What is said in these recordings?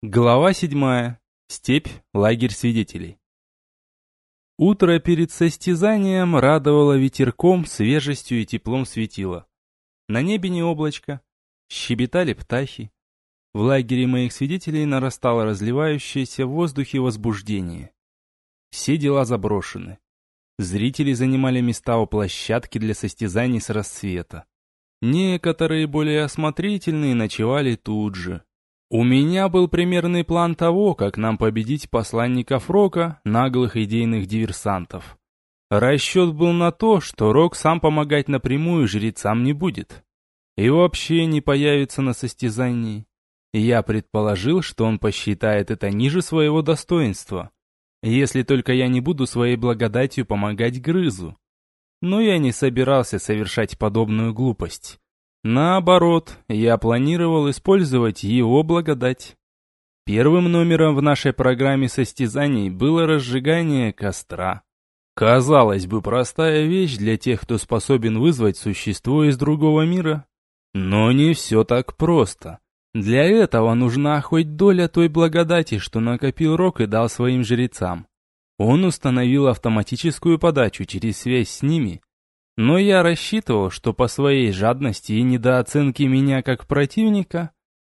Глава седьмая. Степь. Лагерь свидетелей. Утро перед состязанием радовало ветерком, свежестью и теплом светило. На небе не облачко. Щебетали птахи. В лагере моих свидетелей нарастало разливающееся в воздухе возбуждение. Все дела заброшены. Зрители занимали места у площадки для состязаний с рассвета. Некоторые более осмотрительные ночевали тут же. У меня был примерный план того, как нам победить посланников Рока, наглых идейных диверсантов. Расчет был на то, что Рок сам помогать напрямую жрецам не будет. И вообще не появится на состязании. Я предположил, что он посчитает это ниже своего достоинства. Если только я не буду своей благодатью помогать Грызу. Но я не собирался совершать подобную глупость. Наоборот, я планировал использовать его благодать. Первым номером в нашей программе состязаний было разжигание костра. Казалось бы, простая вещь для тех, кто способен вызвать существо из другого мира. Но не все так просто. Для этого нужна хоть доля той благодати, что накопил Рок и дал своим жрецам. Он установил автоматическую подачу через связь с ними, но я рассчитывал, что по своей жадности и недооценке меня как противника,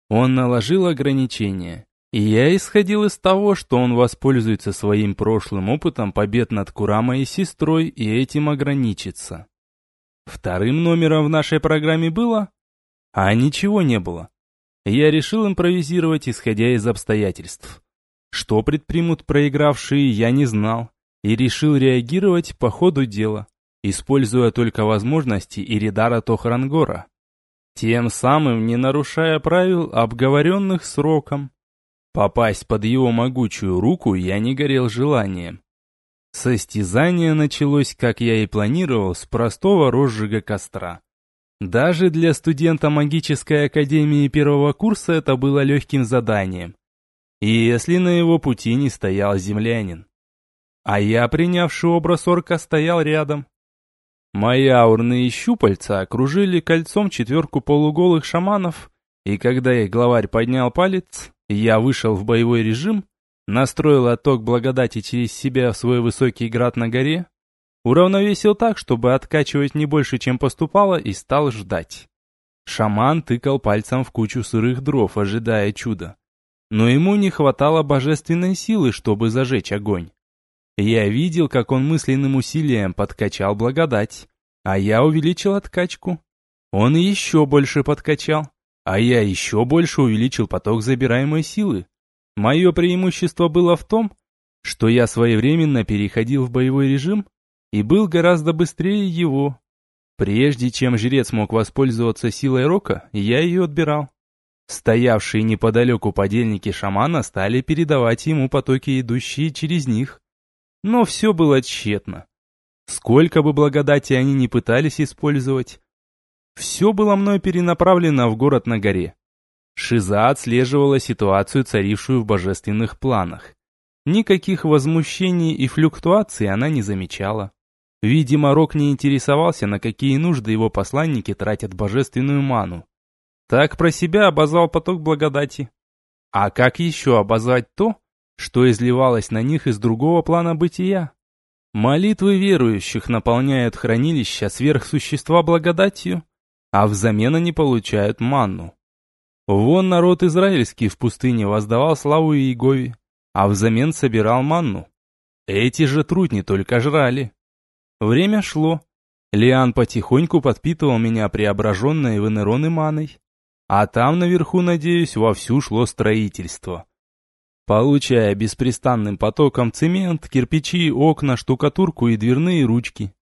он наложил ограничения. И я исходил из того, что он воспользуется своим прошлым опытом побед над Курамой и сестрой и этим ограничится. Вторым номером в нашей программе было? А ничего не было. Я решил импровизировать, исходя из обстоятельств. Что предпримут проигравшие, я не знал, и решил реагировать по ходу дела используя только возможности Иридара Тохрангора, тем самым не нарушая правил, обговоренных сроком. Попасть под его могучую руку я не горел желанием. Состязание началось, как я и планировал, с простого розжига костра. Даже для студента магической академии первого курса это было легким заданием. Если на его пути не стоял землянин. А я, принявший образ орка, стоял рядом. Мои аурные щупальца окружили кольцом четверку полуголых шаманов, и когда их главарь поднял палец, я вышел в боевой режим, настроил отток благодати через себя в свой высокий град на горе, уравновесил так, чтобы откачивать не больше, чем поступало, и стал ждать. Шаман тыкал пальцем в кучу сырых дров, ожидая чуда. Но ему не хватало божественной силы, чтобы зажечь огонь. Я видел, как он мысленным усилием подкачал благодать, а я увеличил откачку. Он еще больше подкачал, а я еще больше увеличил поток забираемой силы. Мое преимущество было в том, что я своевременно переходил в боевой режим и был гораздо быстрее его. Прежде чем жрец мог воспользоваться силой рока, я ее отбирал. Стоявшие неподалеку подельники шамана стали передавать ему потоки, идущие через них. Но все было тщетно. Сколько бы благодати они ни пытались использовать, все было мной перенаправлено в город на горе. Шиза отслеживала ситуацию, царившую в божественных планах. Никаких возмущений и флюктуаций она не замечала. Видимо, Рок не интересовался, на какие нужды его посланники тратят божественную ману. Так про себя обозвал поток благодати. А как еще обозвать то, что изливалось на них из другого плана бытия. Молитвы верующих наполняют хранилища сверхсущества благодатью, а взамен они получают манну. Вон народ израильский в пустыне воздавал славу Иегове, а взамен собирал манну. Эти же трудни только жрали. Время шло. Лиан потихоньку подпитывал меня преображенной в энероны маной. А там наверху, надеюсь, вовсю шло строительство получая беспрестанным потоком цемент, кирпичи, окна, штукатурку и дверные ручки.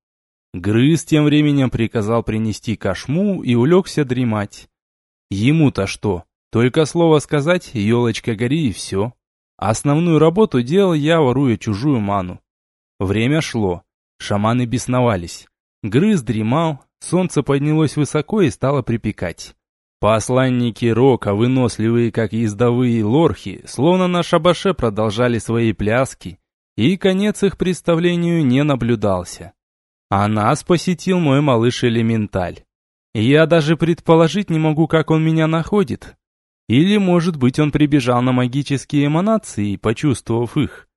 Грыз тем временем приказал принести кошму и улегся дремать. Ему-то что? Только слово сказать, елочка гори и все. Основную работу делал я, воруя чужую ману. Время шло. Шаманы бесновались. Грыз дремал, солнце поднялось высоко и стало припекать. Посланники Рока, выносливые как ездовые лорхи, словно на шабаше продолжали свои пляски, и конец их представлению не наблюдался. А нас посетил мой малыш Элементаль. Я даже предположить не могу, как он меня находит. Или, может быть, он прибежал на магические эманации, почувствовав их.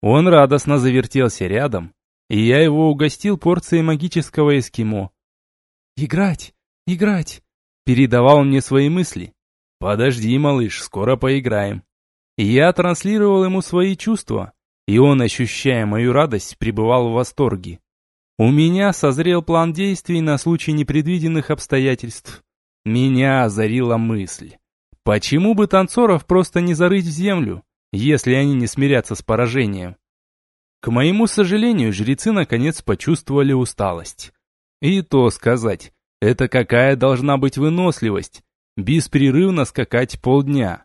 Он радостно завертелся рядом, и я его угостил порцией магического эскимо. «Играть! Играть!» Передавал мне свои мысли. «Подожди, малыш, скоро поиграем». Я транслировал ему свои чувства, и он, ощущая мою радость, пребывал в восторге. У меня созрел план действий на случай непредвиденных обстоятельств. Меня озарила мысль. Почему бы танцоров просто не зарыть в землю, если они не смирятся с поражением? К моему сожалению, жрецы наконец почувствовали усталость. И то сказать, это какая должна быть выносливость, беспрерывно скакать полдня.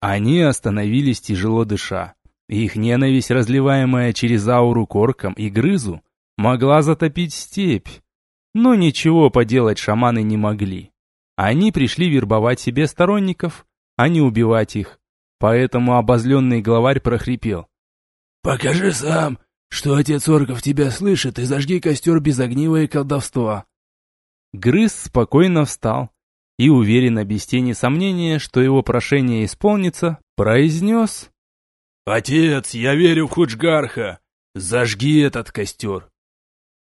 Они остановились тяжело дыша. Их ненависть, разливаемая через ауру корком и грызу, могла затопить степь. Но ничего поделать шаманы не могли. Они пришли вербовать себе сторонников, а не убивать их. Поэтому обозленный главарь прохрипел. «Покажи сам, что отец орков тебя слышит, и зажги костер без огнива и колдовства». Грыз спокойно встал и, уверенно, без тени сомнения, что его прошение исполнится, произнес «Отец, я верю в Худжгарха! Зажги этот костер!»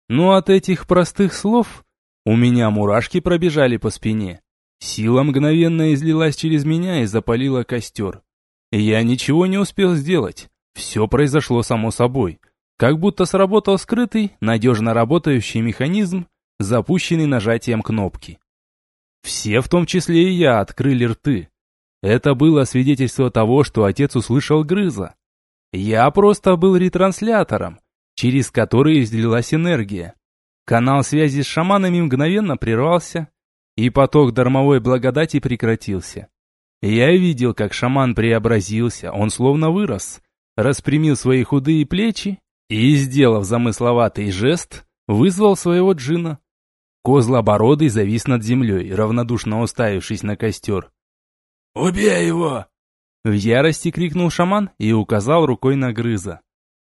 Но от этих простых слов у меня мурашки пробежали по спине. Сила мгновенно излилась через меня и запалила костер. Я ничего не успел сделать. Все произошло само собой. Как будто сработал скрытый, надежно работающий механизм, запущенный нажатием кнопки. Все, в том числе и я, открыли рты. Это было свидетельство того, что отец услышал грыза. Я просто был ретранслятором, через который излилась энергия. Канал связи с шаманами мгновенно прервался, и поток дармовой благодати прекратился. Я видел, как шаман преобразился, он словно вырос, распрямил свои худые плечи и, сделав замысловатый жест, вызвал своего джина. Козлобородый завис над землей, равнодушно уставившись на костер. «Убей его!» В ярости крикнул шаман и указал рукой на грыза.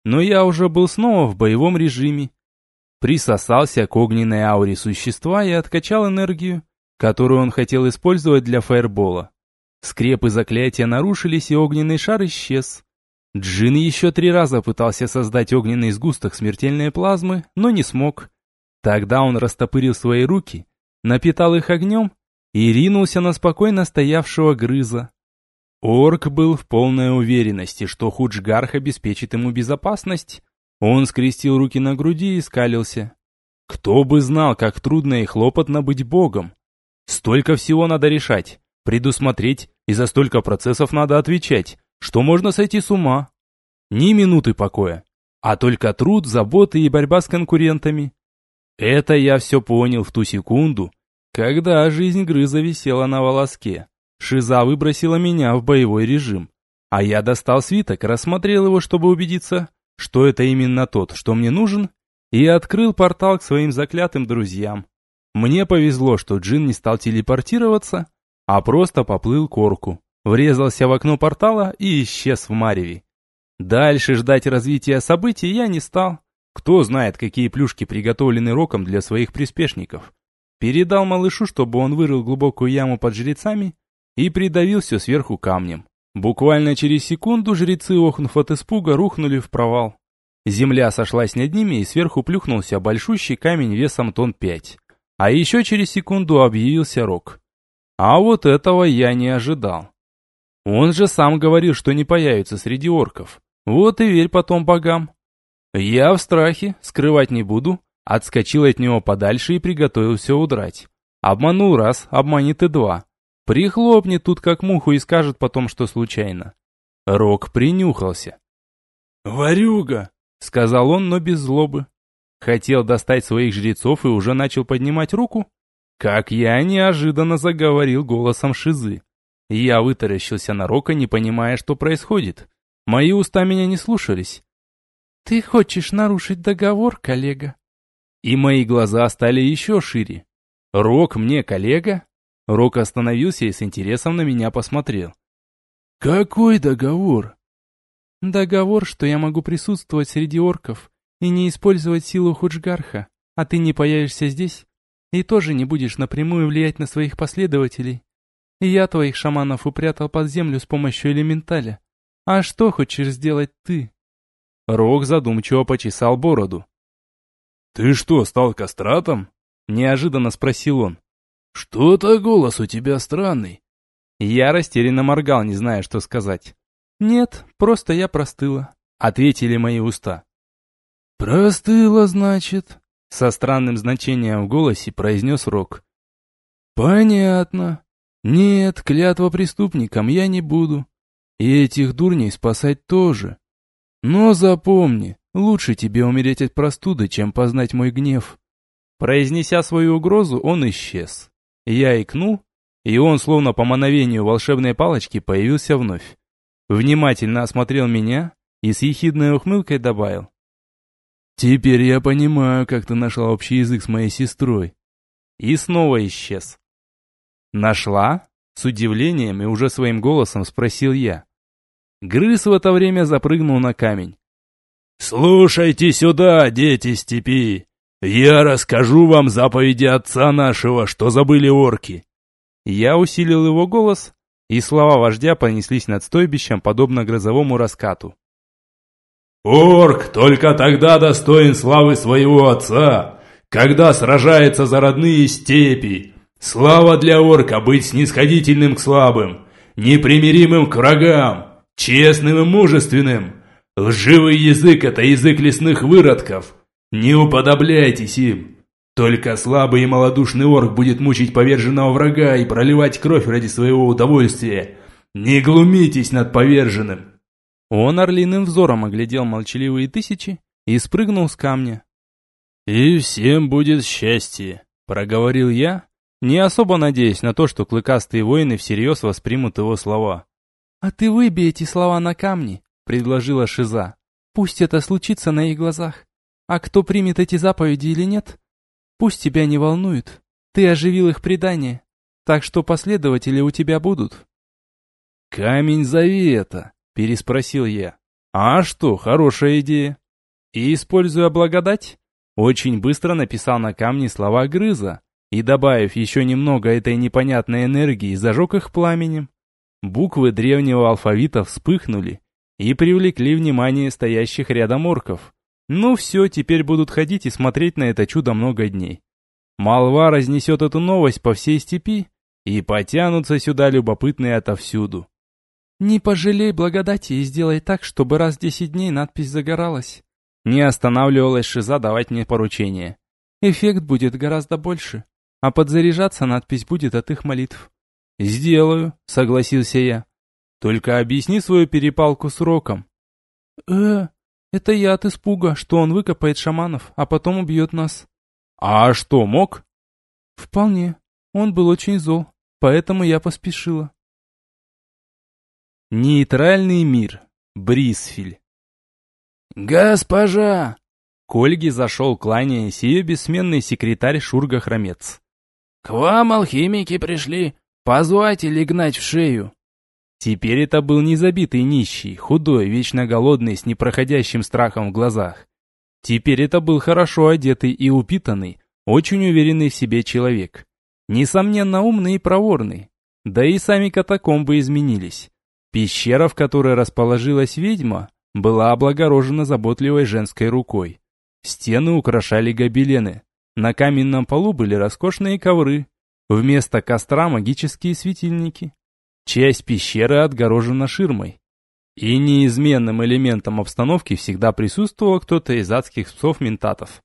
Но я уже был снова в боевом режиме. Присосался к огненной ауре существа и откачал энергию, которую он хотел использовать для фаербола. Скрепы заклятия нарушились, и огненный шар исчез. Джин еще три раза пытался создать огненный сгусток смертельной плазмы, но не смог. Тогда он растопырил свои руки, напитал их огнем и ринулся на спокойно стоявшего грыза. Орк был в полной уверенности, что Худжгарх обеспечит ему безопасность. Он скрестил руки на груди и скалился. Кто бы знал, как трудно и хлопотно быть богом. Столько всего надо решать, предусмотреть, и за столько процессов надо отвечать, что можно сойти с ума. Ни минуты покоя, а только труд, заботы и борьба с конкурентами. Это я все понял в ту секунду, когда жизнь грыза висела на волоске. Шиза выбросила меня в боевой режим, а я достал свиток, рассмотрел его, чтобы убедиться, что это именно тот, что мне нужен, и открыл портал к своим заклятым друзьям. Мне повезло, что Джин не стал телепортироваться, а просто поплыл к орку, врезался в окно портала и исчез в мареве. Дальше ждать развития событий я не стал. Кто знает, какие плюшки приготовлены Роком для своих приспешников. Передал малышу, чтобы он вырыл глубокую яму под жрецами и придавил все сверху камнем. Буквально через секунду жрецы, охнув от испуга, рухнули в провал. Земля сошлась над ними, и сверху плюхнулся большущий камень весом тонн пять. А еще через секунду объявился Рок. А вот этого я не ожидал. Он же сам говорил, что не появится среди орков. Вот и верь потом богам. Я в страхе, скрывать не буду, отскочил от него подальше и приготовился удрать. Обманул раз, обманет и два. Прихлопнет тут как муху и скажет потом, что случайно. Рок принюхался. «Варюга!» — сказал он, но без злобы. Хотел достать своих жрецов и уже начал поднимать руку, как я неожиданно заговорил голосом Шизы. Я вытаращился на Рока, не понимая, что происходит. Мои уста меня не слушались. «Ты хочешь нарушить договор, коллега?» И мои глаза стали еще шире. «Рок мне коллега?» Рок остановился и с интересом на меня посмотрел. «Какой договор?» «Договор, что я могу присутствовать среди орков и не использовать силу Худжгарха, а ты не появишься здесь и тоже не будешь напрямую влиять на своих последователей. Я твоих шаманов упрятал под землю с помощью элементаля. А что хочешь сделать ты?» Рок задумчиво почесал бороду. «Ты что, стал кастратом?» — неожиданно спросил он. «Что-то голос у тебя странный». Я растерянно моргал, не зная, что сказать. «Нет, просто я простыла», — ответили мои уста. «Простыла, значит?» — со странным значением в голосе произнес Рок. «Понятно. Нет, клятва преступникам я не буду. И этих дурней спасать тоже. Но запомни, лучше тебе умереть от простуды, чем познать мой гнев». Произнеся свою угрозу, он исчез. Я икнул, и он, словно по мановению волшебной палочки, появился вновь. Внимательно осмотрел меня и с ехидной ухмылкой добавил. «Теперь я понимаю, как ты нашла общий язык с моей сестрой». И снова исчез. «Нашла?» С удивлением и уже своим голосом спросил я. Грыз в это время запрыгнул на камень. «Слушайте сюда, дети степи! Я расскажу вам заповеди отца нашего, что забыли орки!» Я усилил его голос, и слова вождя понеслись над стойбищем, подобно грозовому раскату. «Орк только тогда достоин славы своего отца, когда сражается за родные степи. Слава для орка быть снисходительным к слабым, непримиримым к врагам, честным и мужественным. Лживый язык – это язык лесных выродков. Не уподобляйтесь им. Только слабый и малодушный орк будет мучить поверженного врага и проливать кровь ради своего удовольствия. Не глумитесь над поверженным. Он орлиным взором оглядел молчаливые тысячи и спрыгнул с камня. «И всем будет счастье», — проговорил я, не особо надеясь на то, что клыкастые воины всерьез воспримут его слова. «А ты выбей эти слова на камни», — предложила Шиза. «Пусть это случится на их глазах. А кто примет эти заповеди или нет, пусть тебя не волнует. Ты оживил их предание, так что последователи у тебя будут». «Камень завета», — переспросил я. «А что, хорошая идея». И, используя благодать, очень быстро написал на камне слова грыза и, добавив еще немного этой непонятной энергии, зажег их пламенем. Буквы древнего алфавита вспыхнули и привлекли внимание стоящих рядом орков. Ну все, теперь будут ходить и смотреть на это чудо много дней. Молва разнесет эту новость по всей степи, и потянутся сюда любопытные отовсюду. «Не пожалей благодати и сделай так, чтобы раз в десять дней надпись загоралась». Не останавливалась Шиза давать мне поручение. «Эффект будет гораздо больше, а подзаряжаться надпись будет от их молитв». «Сделаю», — согласился я. «Только объясни свою перепалку с Роком». «Э, это я от испуга, что он выкопает шаманов, а потом убьет нас». «А что, мог?» «Вполне. Он был очень зол, поэтому я поспешила». Нейтральный мир. Брисфиль. «Госпожа!» К Ольге зашел, кланяясь, ее бессменный секретарь Шурга Хромец. «К вам алхимики пришли. Позвать или гнать в шею?» Теперь это был незабитый нищий, худой, вечно голодный, с непроходящим страхом в глазах. Теперь это был хорошо одетый и упитанный, очень уверенный в себе человек. Несомненно, умный и проворный. Да и сами катакомбы изменились. Пещера, в которой расположилась ведьма, была облагорожена заботливой женской рукой. Стены украшали гобелены. На каменном полу были роскошные ковры. Вместо костра магические светильники. Часть пещеры отгорожена ширмой. И неизменным элементом обстановки всегда присутствовал кто-то из адских псов-ментатов.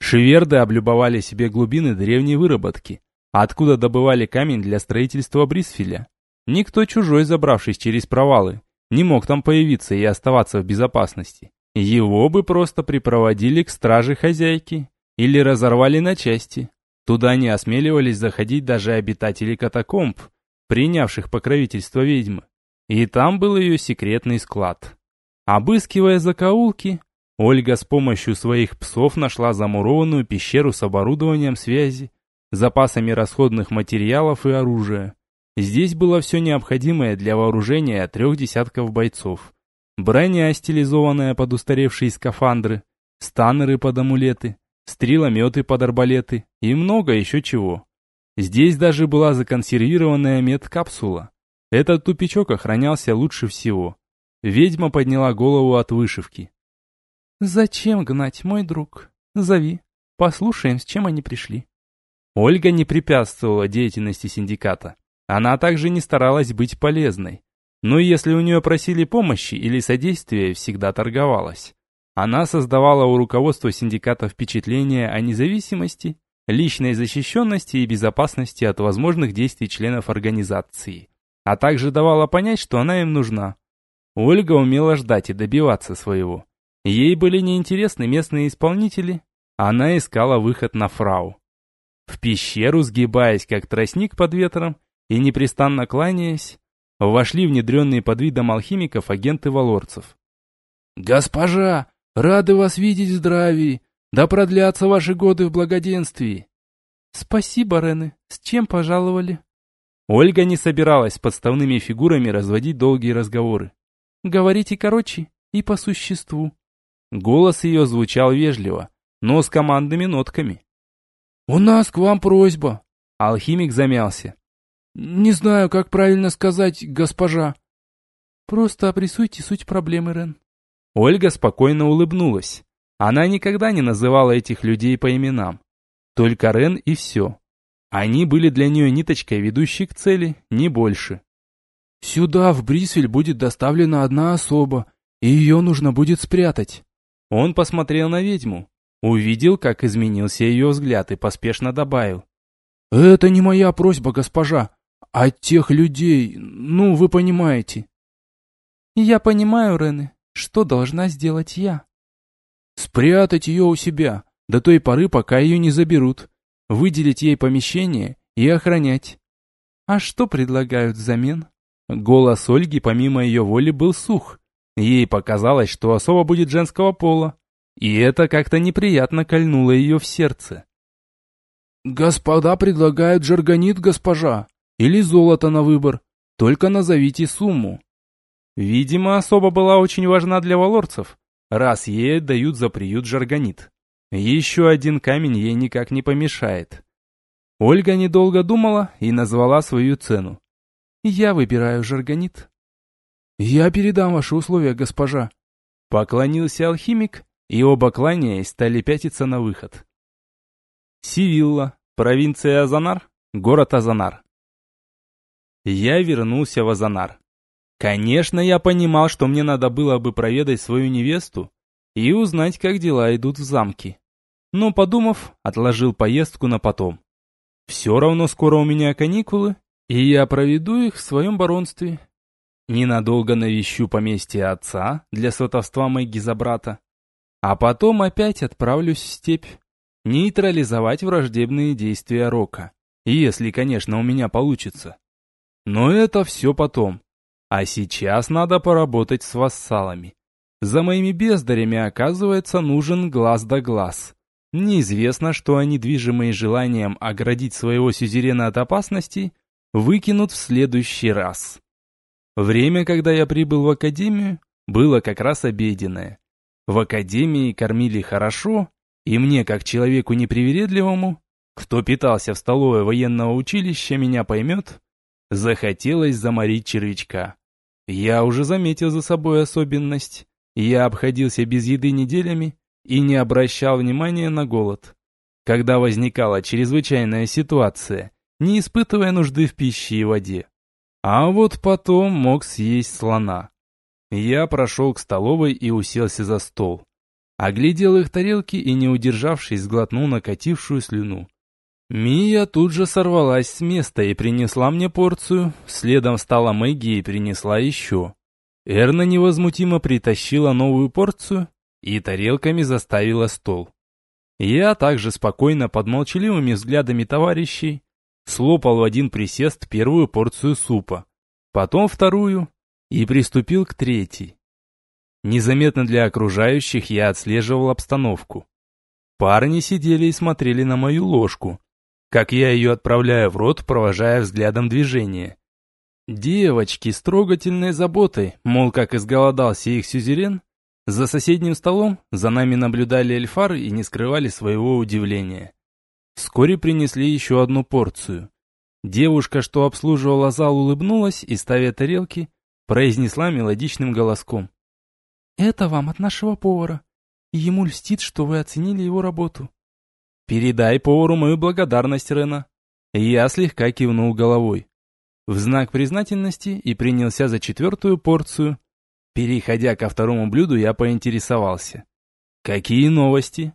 Шеверды облюбовали себе глубины древней выработки, откуда добывали камень для строительства Брисфиля. Никто чужой, забравшись через провалы, не мог там появиться и оставаться в безопасности. Его бы просто припроводили к страже хозяйки или разорвали на части. Туда не осмеливались заходить даже обитатели катакомб, принявших покровительство ведьмы. И там был ее секретный склад. Обыскивая закоулки, Ольга с помощью своих псов нашла замурованную пещеру с оборудованием связи, запасами расходных материалов и оружия. Здесь было все необходимое для вооружения трех десятков бойцов. Броня, стилизованная под устаревшие скафандры, станеры под амулеты, стрелометы под арбалеты и много еще чего. Здесь даже была законсервированная медкапсула. Этот тупичок охранялся лучше всего. Ведьма подняла голову от вышивки. «Зачем гнать, мой друг? Зови. Послушаем, с чем они пришли». Ольга не препятствовала деятельности синдиката. Она также не старалась быть полезной. Но если у нее просили помощи или содействия, всегда торговалась. Она создавала у руководства синдиката впечатление о независимости, личной защищенности и безопасности от возможных действий членов организации, а также давала понять, что она им нужна. Ольга умела ждать и добиваться своего. Ей были неинтересны местные исполнители, она искала выход на фрау. В пещеру, сгибаясь как тростник под ветром и непрестанно кланяясь, вошли внедренные под видом алхимиков агенты валорцев. «Госпожа, рады вас видеть в здравии, да продлятся ваши годы в благоденствии!» «Спасибо, Рены, с чем пожаловали?» Ольга не собиралась с подставными фигурами разводить долгие разговоры. «Говорите короче и по существу». Голос ее звучал вежливо, но с командными нотками. «У нас к вам просьба». Алхимик замялся. «Не знаю, как правильно сказать, госпожа». «Просто опрессуйте суть проблемы, Рен». Ольга спокойно улыбнулась. Она никогда не называла этих людей по именам. Только Рен и все. Они были для нее ниточкой, ведущей к цели, не больше. «Сюда, в Брисвель, будет доставлена одна особа, и ее нужно будет спрятать». Он посмотрел на ведьму, увидел, как изменился ее взгляд и поспешно добавил. «Это не моя просьба, госпожа от тех людей, ну, вы понимаете. Я понимаю, Рене, что должна сделать я? Спрятать ее у себя, до той поры, пока ее не заберут. Выделить ей помещение и охранять. А что предлагают взамен? Голос Ольги помимо ее воли был сух. Ей показалось, что особо будет женского пола. И это как-то неприятно кольнуло ее в сердце. «Господа предлагают жаргонит, госпожа», или золото на выбор. Только назовите сумму. Видимо, особа была очень важна для валорцев, раз ей дают за приют жаргонит. Еще один камень ей никак не помешает. Ольга недолго думала и назвала свою цену. «Я выбираю жаргонит». «Я передам ваши условия, госпожа». Поклонился алхимик, и оба кланяясь стали пятиться на выход. Сивилла, провинция Азанар, город Азанар. Я вернулся в Азанар. Конечно, я понимал, что мне надо было бы проведать свою невесту и узнать, как дела идут в замке. Но, подумав, отложил поездку на потом. Все равно скоро у меня каникулы, и я проведу их в своем баронстве. Ненадолго навещу поместье отца для сватовства Мэгги за брата, а потом опять отправлюсь в степь, нейтрализовать враждебные действия Рока, если, конечно, у меня получится. Но это все потом. А сейчас надо поработать с вассалами. За моими бездарями, оказывается, нужен глаз да глаз. Неизвестно, что они, движимые желанием оградить своего сюзерена от опасности, выкинут в следующий раз. Время, когда я прибыл в академию, было как раз обеденное. В академии кормили хорошо, и мне, как человеку непривередливому, кто питался в столовой военного училища, меня поймет, Захотелось заморить червячка. Я уже заметил за собой особенность. Я обходился без еды неделями и не обращал внимания на голод. Когда возникала чрезвычайная ситуация, не испытывая нужды в пище и воде. А вот потом мог съесть слона. Я прошел к столовой и уселся за стол. Оглядел их тарелки и, не удержавшись, сглотнул накатившую слюну. Мия тут же сорвалась с места и принесла мне порцию, следом стала Мэгги и принесла еще. Эрна невозмутимо притащила новую порцию и тарелками заставила стол. Я также спокойно под молчаливыми взглядами товарищей слопал в один присест первую порцию супа, потом вторую и приступил к третьей. Незаметно для окружающих я отслеживал обстановку. Парни сидели и смотрели на мою ложку, как я ее отправляю в рот, провожая взглядом движение. Девочки с трогательной заботой, мол, как изголодался их сюзерен, за соседним столом за нами наблюдали эльфары и не скрывали своего удивления. Вскоре принесли еще одну порцию. Девушка, что обслуживала зал, улыбнулась и, ставя тарелки, произнесла мелодичным голоском. «Это вам от нашего повара. Ему льстит, что вы оценили его работу». «Передай повару мою благодарность, Рена». Я слегка кивнул головой. В знак признательности и принялся за четвертую порцию. Переходя ко второму блюду, я поинтересовался. «Какие новости?»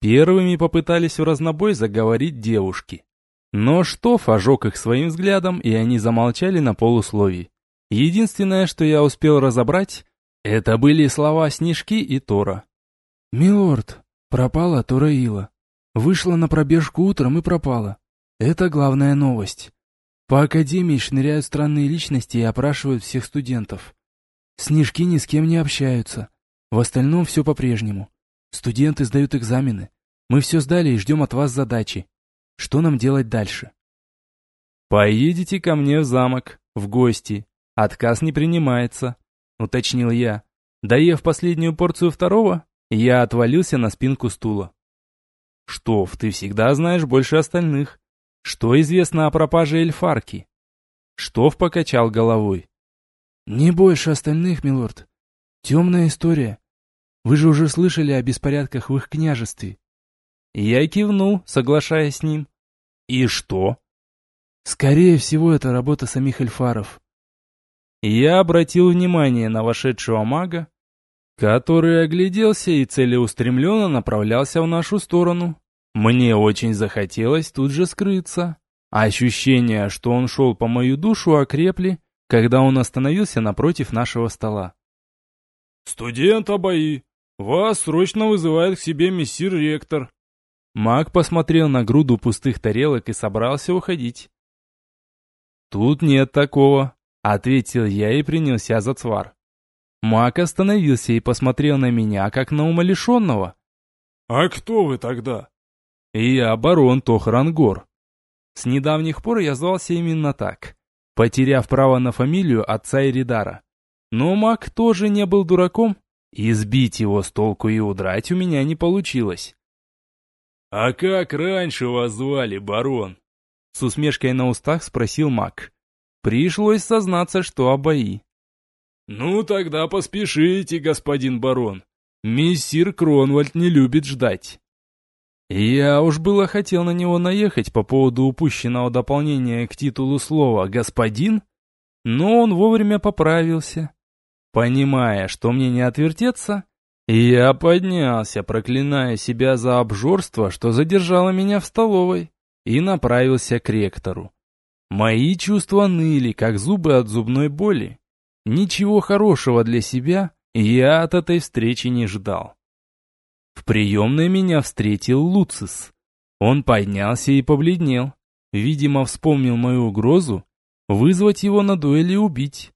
Первыми попытались в разнобой заговорить девушки. Но Штоф ожег их своим взглядом, и они замолчали на полусловии. Единственное, что я успел разобрать, это были слова Снежки и Тора. «Милорд, пропала Тора Ила. Вышла на пробежку утром и пропала. Это главная новость. По академии шныряют странные личности и опрашивают всех студентов. Снежки ни с кем не общаются. В остальном все по-прежнему. Студенты сдают экзамены. Мы все сдали и ждем от вас задачи. Что нам делать дальше? Поедете ко мне в замок, в гости. Отказ не принимается, уточнил я. Доев последнюю порцию второго, я отвалился на спинку стула. Что, ты всегда знаешь больше остальных. Что известно о пропаже эльфарки? Штоф покачал головой. Не больше остальных, милорд. Темная история. Вы же уже слышали о беспорядках в их княжестве. Я кивнул, соглашаясь с ним. И что? Скорее всего, это работа самих эльфаров. Я обратил внимание на вошедшего мага, который огляделся и целеустремленно направлялся в нашу сторону. Мне очень захотелось тут же скрыться. Ощущения, что он шел по мою душу, окрепли, когда он остановился напротив нашего стола. «Студент Абаи, вас срочно вызывает к себе мессир-ректор», Маг посмотрел на груду пустых тарелок и собрался уходить. «Тут нет такого», — ответил я и принялся за цвар. Маг остановился и посмотрел на меня, как на умалишенного. «А кто вы тогда?» «Я барон Тохрангор. С недавних пор я звался именно так, потеряв право на фамилию отца Эридара. Но маг тоже не был дураком, и сбить его с толку и удрать у меня не получилось. «А как раньше вас звали, барон?» С усмешкой на устах спросил маг. Пришлось сознаться, что обои. «Ну, тогда поспешите, господин барон. Мессир Кронвальд не любит ждать». Я уж было хотел на него наехать по поводу упущенного дополнения к титулу слова «господин», но он вовремя поправился. Понимая, что мне не отвертеться, я поднялся, проклиная себя за обжорство, что задержало меня в столовой, и направился к ректору. Мои чувства ныли, как зубы от зубной боли. Ничего хорошего для себя я от этой встречи не ждал. В приемной меня встретил Луцис. Он поднялся и побледнел. Видимо, вспомнил мою угрозу вызвать его на дуэль и убить.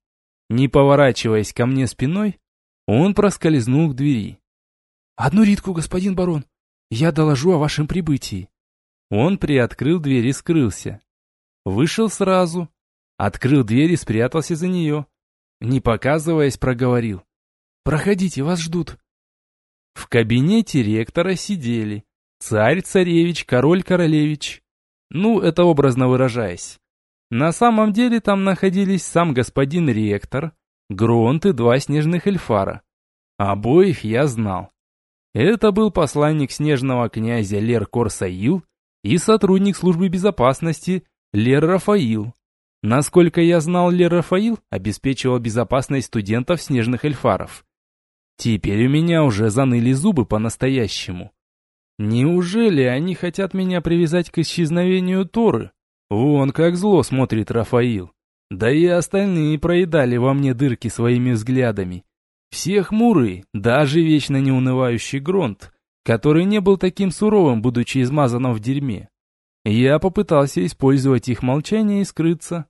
Не поворачиваясь ко мне спиной, он проскользнул к двери. «Одну ритку, господин барон. Я доложу о вашем прибытии». Он приоткрыл дверь и скрылся. Вышел сразу, открыл дверь и спрятался за нее. Не показываясь, проговорил. «Проходите, вас ждут». В кабинете ректора сидели царь-царевич, король-королевич. Ну, это образно выражаясь. На самом деле там находились сам господин ректор, Гронт и два снежных эльфара. Обоих я знал. Это был посланник снежного князя Лер Корсаил и сотрудник службы безопасности Лер Рафаил. Насколько я знал, Лер Рафаил обеспечивал безопасность студентов снежных эльфаров. Теперь у меня уже заныли зубы по-настоящему. Неужели они хотят меня привязать к исчезновению Торы? Вон как зло смотрит Рафаил. Да и остальные проедали во мне дырки своими взглядами. Все хмурый, даже вечно неунывающий Гронт, который не был таким суровым, будучи измазанным в дерьме. Я попытался использовать их молчание и скрыться.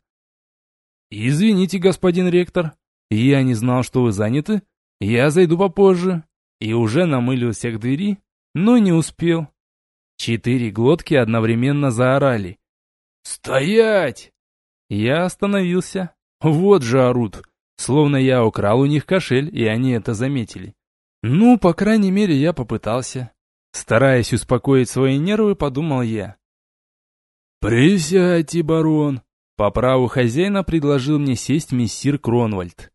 «Извините, господин ректор, я не знал, что вы заняты. Я зайду попозже». И уже намылился к двери, но не успел. Четыре глотки одновременно заорали. «Стоять!» Я остановился. Вот же орут. Словно я украл у них кошель, и они это заметили. Ну, по крайней мере, я попытался. Стараясь успокоить свои нервы, подумал я. «Присядьте, барон!» По праву хозяина предложил мне сесть мессир Кронвальд.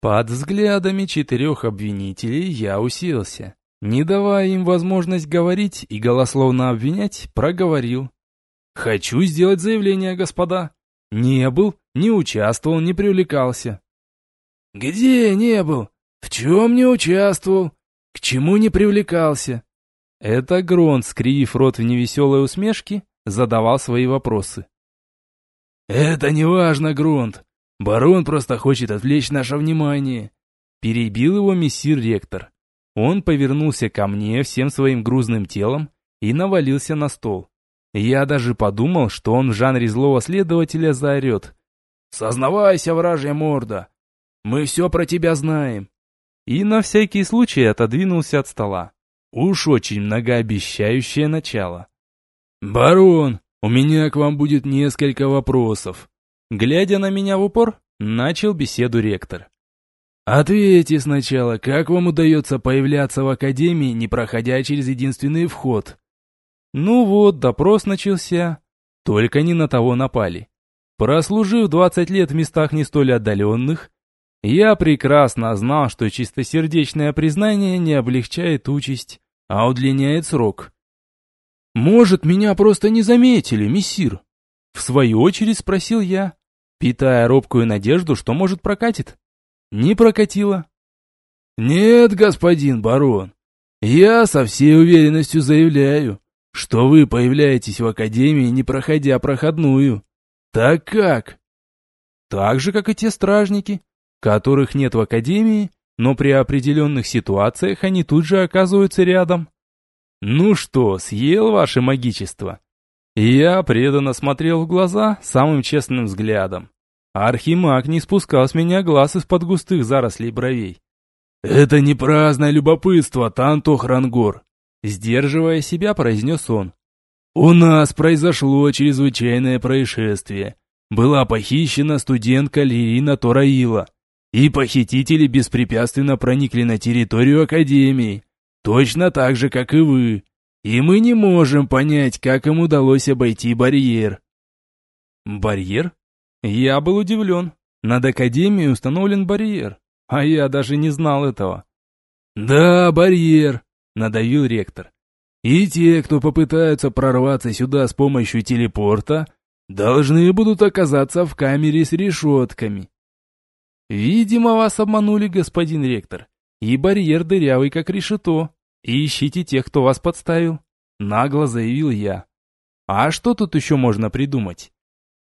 Под взглядами четырех обвинителей я уселся. Не давая им возможность говорить и голословно обвинять, проговорил. «Хочу сделать заявление, господа. Не был, не участвовал, не привлекался». «Где не был? В чем не участвовал? К чему не привлекался?» Это Грон, скривив рот в невеселой усмешке, задавал свои вопросы. «Это не важно, Грунт. Барон просто хочет отвлечь наше внимание». Перебил его мессир-ректор. Он повернулся ко мне всем своим грузным телом и навалился на стол. Я даже подумал, что он в жанре злого следователя заорет. «Сознавайся, вражья морда! Мы все про тебя знаем!» И на всякий случай отодвинулся от стола. Уж очень многообещающее начало. «Барон, у меня к вам будет несколько вопросов». Глядя на меня в упор, начал беседу ректор. «Ответьте сначала, как вам удается появляться в академии, не проходя через единственный вход?» Ну вот, допрос начался. Только не на того напали. Прослужив 20 лет в местах не столь отдаленных, я прекрасно знал, что чистосердечное признание не облегчает участь, а удлиняет срок. «Может, меня просто не заметили, мессир?» В свою очередь спросил я, питая робкую надежду, что, может, прокатит. Не прокатило. «Нет, господин барон, я со всей уверенностью заявляю, что вы появляетесь в академии, не проходя проходную. Так как?» «Так же, как и те стражники, которых нет в академии, но при определенных ситуациях они тут же оказываются рядом. Ну что, съел ваше магичество? Я преданно смотрел в глаза самым честным взглядом. Архимаг не спускал с меня глаз из-под густых зарослей бровей. «Это не праздное любопытство, Тантох Рангор», сдерживая себя, произнес он. «У нас произошло чрезвычайное происшествие. Была похищена студентка Лирина Тораила и похитители беспрепятственно проникли на территорию Академии, точно так же, как и вы. И мы не можем понять, как им удалось обойти барьер. Барьер? Я был удивлен. Над Академией установлен барьер, а я даже не знал этого. Да, барьер, надавил ректор. И те, кто попытаются прорваться сюда с помощью телепорта, должны будут оказаться в камере с решетками. «Видимо, вас обманули, господин ректор, и барьер дырявый, как решето. Ищите тех, кто вас подставил», — нагло заявил я. «А что тут еще можно придумать?»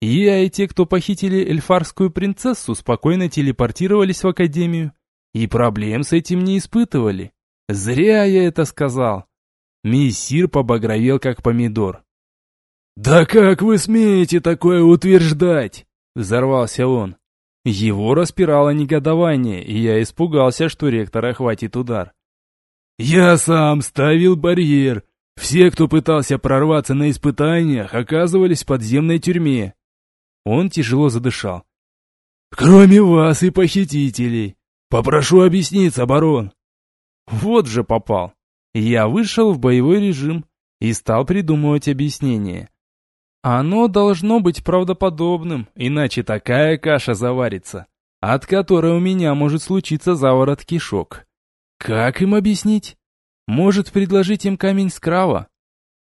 Я и те, кто похитили эльфарскую принцессу, спокойно телепортировались в академию. И проблем с этим не испытывали. Зря я это сказал. Мессир побагровел, как помидор. «Да как вы смеете такое утверждать?» Взорвался он. Его распирало негодование, и я испугался, что ректора хватит удар. «Я сам ставил барьер. Все, кто пытался прорваться на испытаниях, оказывались в подземной тюрьме». Он тяжело задышал. «Кроме вас и похитителей. Попрошу объясниться, барон». Вот же попал. Я вышел в боевой режим и стал придумывать объяснение. Оно должно быть правдоподобным, иначе такая каша заварится, от которой у меня может случиться заворот кишок. Как им объяснить? Может предложить им камень с крава?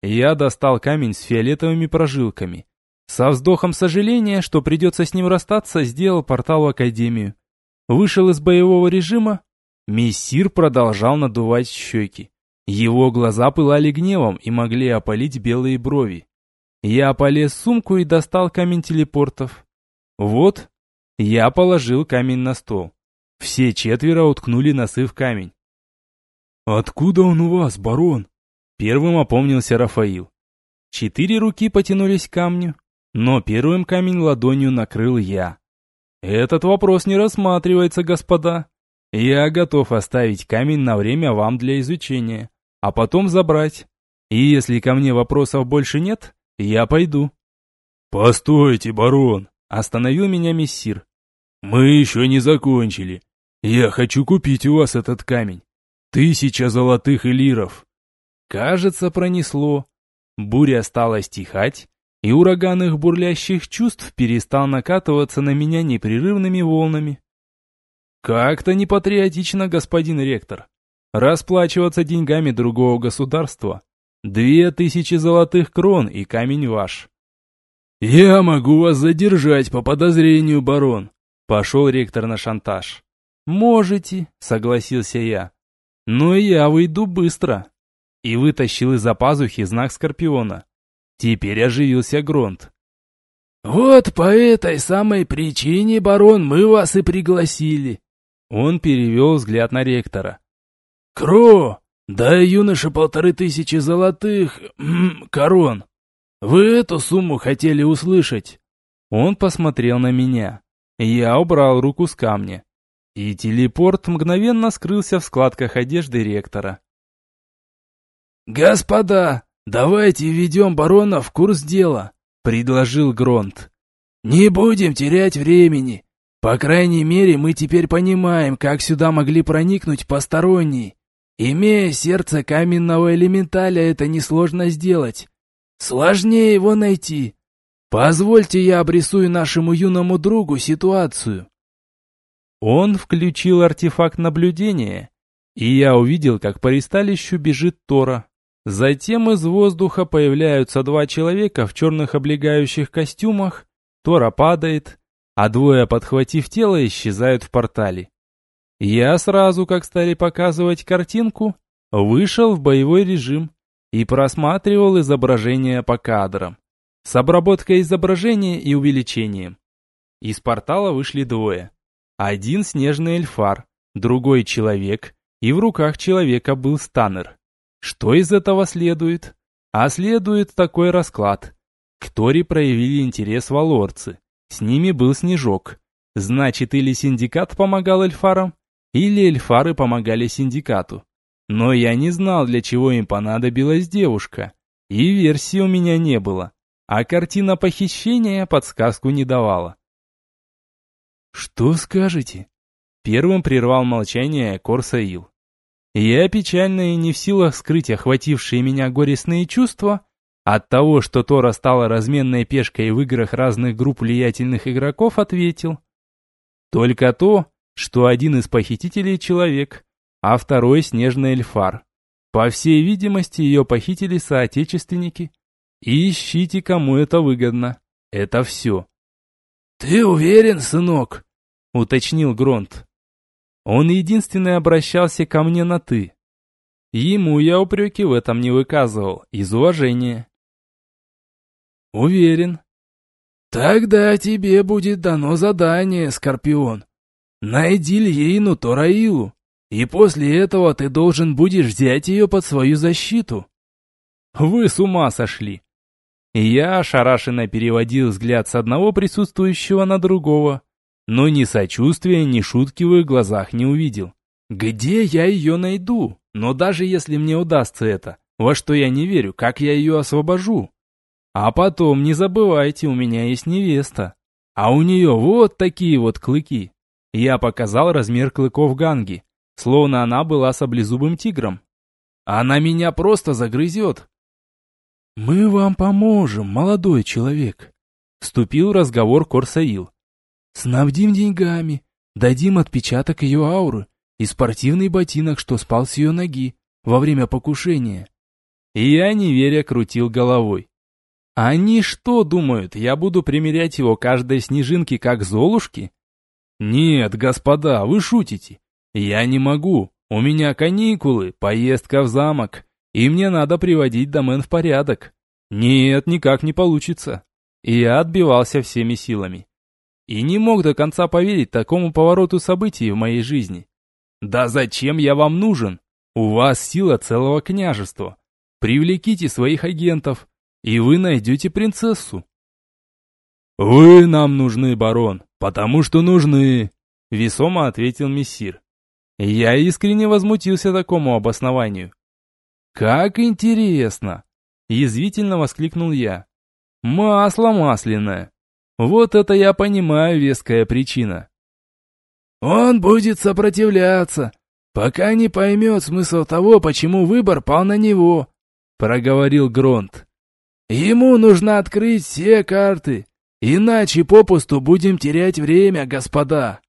Я достал камень с фиолетовыми прожилками. Со вздохом сожаления, что придется с ним расстаться, сделал портал в Академию. Вышел из боевого режима. Мессир продолжал надувать щеки. Его глаза пылали гневом и могли опалить белые брови. Я полез в сумку и достал камень телепортов. Вот, я положил камень на стол. Все четверо уткнули носы в камень. «Откуда он у вас, барон?» Первым опомнился Рафаил. Четыре руки потянулись к камню, но первым камень ладонью накрыл я. Этот вопрос не рассматривается, господа. Я готов оставить камень на время вам для изучения, а потом забрать. И если ко мне вопросов больше нет, «Я пойду». «Постойте, барон!» – остановил меня мессир. «Мы еще не закончили. Я хочу купить у вас этот камень. Тысяча золотых элиров». Кажется, пронесло. Буря стала стихать, и ураган их бурлящих чувств перестал накатываться на меня непрерывными волнами. Как-то непатриотично, господин ректор. Расплачиваться деньгами другого государства. Две тысячи золотых крон и камень ваш. «Я могу вас задержать по подозрению, барон», — пошел ректор на шантаж. «Можете», — согласился я. «Но я выйду быстро». И вытащил из-за пазухи знак Скорпиона. Теперь оживился Гронт. «Вот по этой самой причине, барон, мы вас и пригласили». Он перевел взгляд на ректора. «Кро, дай юноше полторы тысячи золотых корон. Вы эту сумму хотели услышать?» Он посмотрел на меня. Я убрал руку с камня. И телепорт мгновенно скрылся в складках одежды ректора. «Господа, давайте введем барона в курс дела», — предложил Гронт. «Не будем терять времени. По крайней мере, мы теперь понимаем, как сюда могли проникнуть посторонние. Имея сердце каменного элементаля, это несложно сделать. Сложнее его найти. Позвольте я обрисую нашему юному другу ситуацию. Он включил артефакт наблюдения, и я увидел, как по ристалищу бежит Тора. Затем из воздуха появляются два человека в черных облегающих костюмах, Тора падает, а двое, подхватив тело, исчезают в портале. Я сразу, как стали показывать картинку, вышел в боевой режим и просматривал изображение по кадрам, с обработкой изображения и увеличением. Из портала вышли двое. Один снежный эльфар, другой человек, и в руках человека был станер. Что из этого следует? А следует такой расклад. К Торе проявили интерес валорцы. С ними был Снежок. Значит, или синдикат помогал эльфарам, или эльфары помогали синдикату. Но я не знал, для чего им понадобилась девушка. И версии у меня не было. А картина похищения подсказку не давала. «Что скажете?» Первым прервал молчание Корсаил. Я печально и не в силах скрыть охватившие меня горестные чувства от того, что Тора стала разменной пешкой в играх разных групп влиятельных игроков, ответил. Только то, что один из похитителей человек, а второй снежный эльфар. По всей видимости, ее похитили соотечественники. И ищите, кому это выгодно. Это все. «Ты уверен, сынок?» Уточнил Гронт. Он единственный обращался ко мне на «ты». Ему я упреки в этом не выказывал, из уважения. Уверен. Тогда тебе будет дано задание, Скорпион. Найди Льейну Тораилу, и после этого ты должен будешь взять ее под свою защиту. Вы с ума сошли. Я ошарашенно переводил взгляд с одного присутствующего на другого но ни сочувствия, ни шутки в их глазах не увидел. Где я ее найду? Но даже если мне удастся это, во что я не верю, как я ее освобожу? А потом, не забывайте, у меня есть невеста. А у нее вот такие вот клыки. Я показал размер клыков Ганги, словно она была саблезубым тигром. Она меня просто загрызет. «Мы вам поможем, молодой человек», — вступил в разговор Корсаил. Снабдим деньгами, дадим отпечаток ее ауры и спортивный ботинок, что спал с ее ноги во время покушения. И я, не веря, крутил головой. Они что думают, я буду примерять его каждой снежинки как золушки? Нет, господа, вы шутите. Я не могу. У меня каникулы, поездка в замок, и мне надо приводить домен в порядок. Нет, никак не получится. И я отбивался всеми силами. И не мог до конца поверить такому повороту событий в моей жизни. Да зачем я вам нужен? У вас сила целого княжества. Привлеките своих агентов, и вы найдете принцессу. Вы нам нужны, барон, потому что нужны, весомо ответил мессир. Я искренне возмутился такому обоснованию. Как интересно, язвительно воскликнул я. Масло масляное. Вот это я понимаю веская причина. Он будет сопротивляться, пока не поймет смысл того, почему выбор пал на него, — проговорил Гронт. «Ему нужно открыть все карты, иначе попусту будем терять время, господа».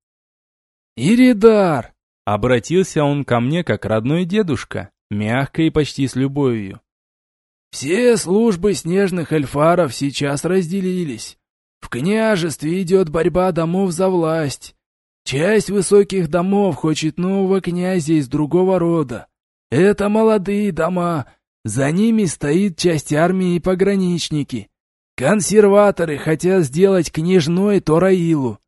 «Иридар!» — обратился он ко мне как родной дедушка, мягко и почти с любовью. «Все службы снежных эльфаров сейчас разделились. В княжестве идет борьба домов за власть. Часть высоких домов хочет нового князя из другого рода. Это молодые дома, за ними стоит часть армии и пограничники. Консерваторы хотят сделать княжной Тораилу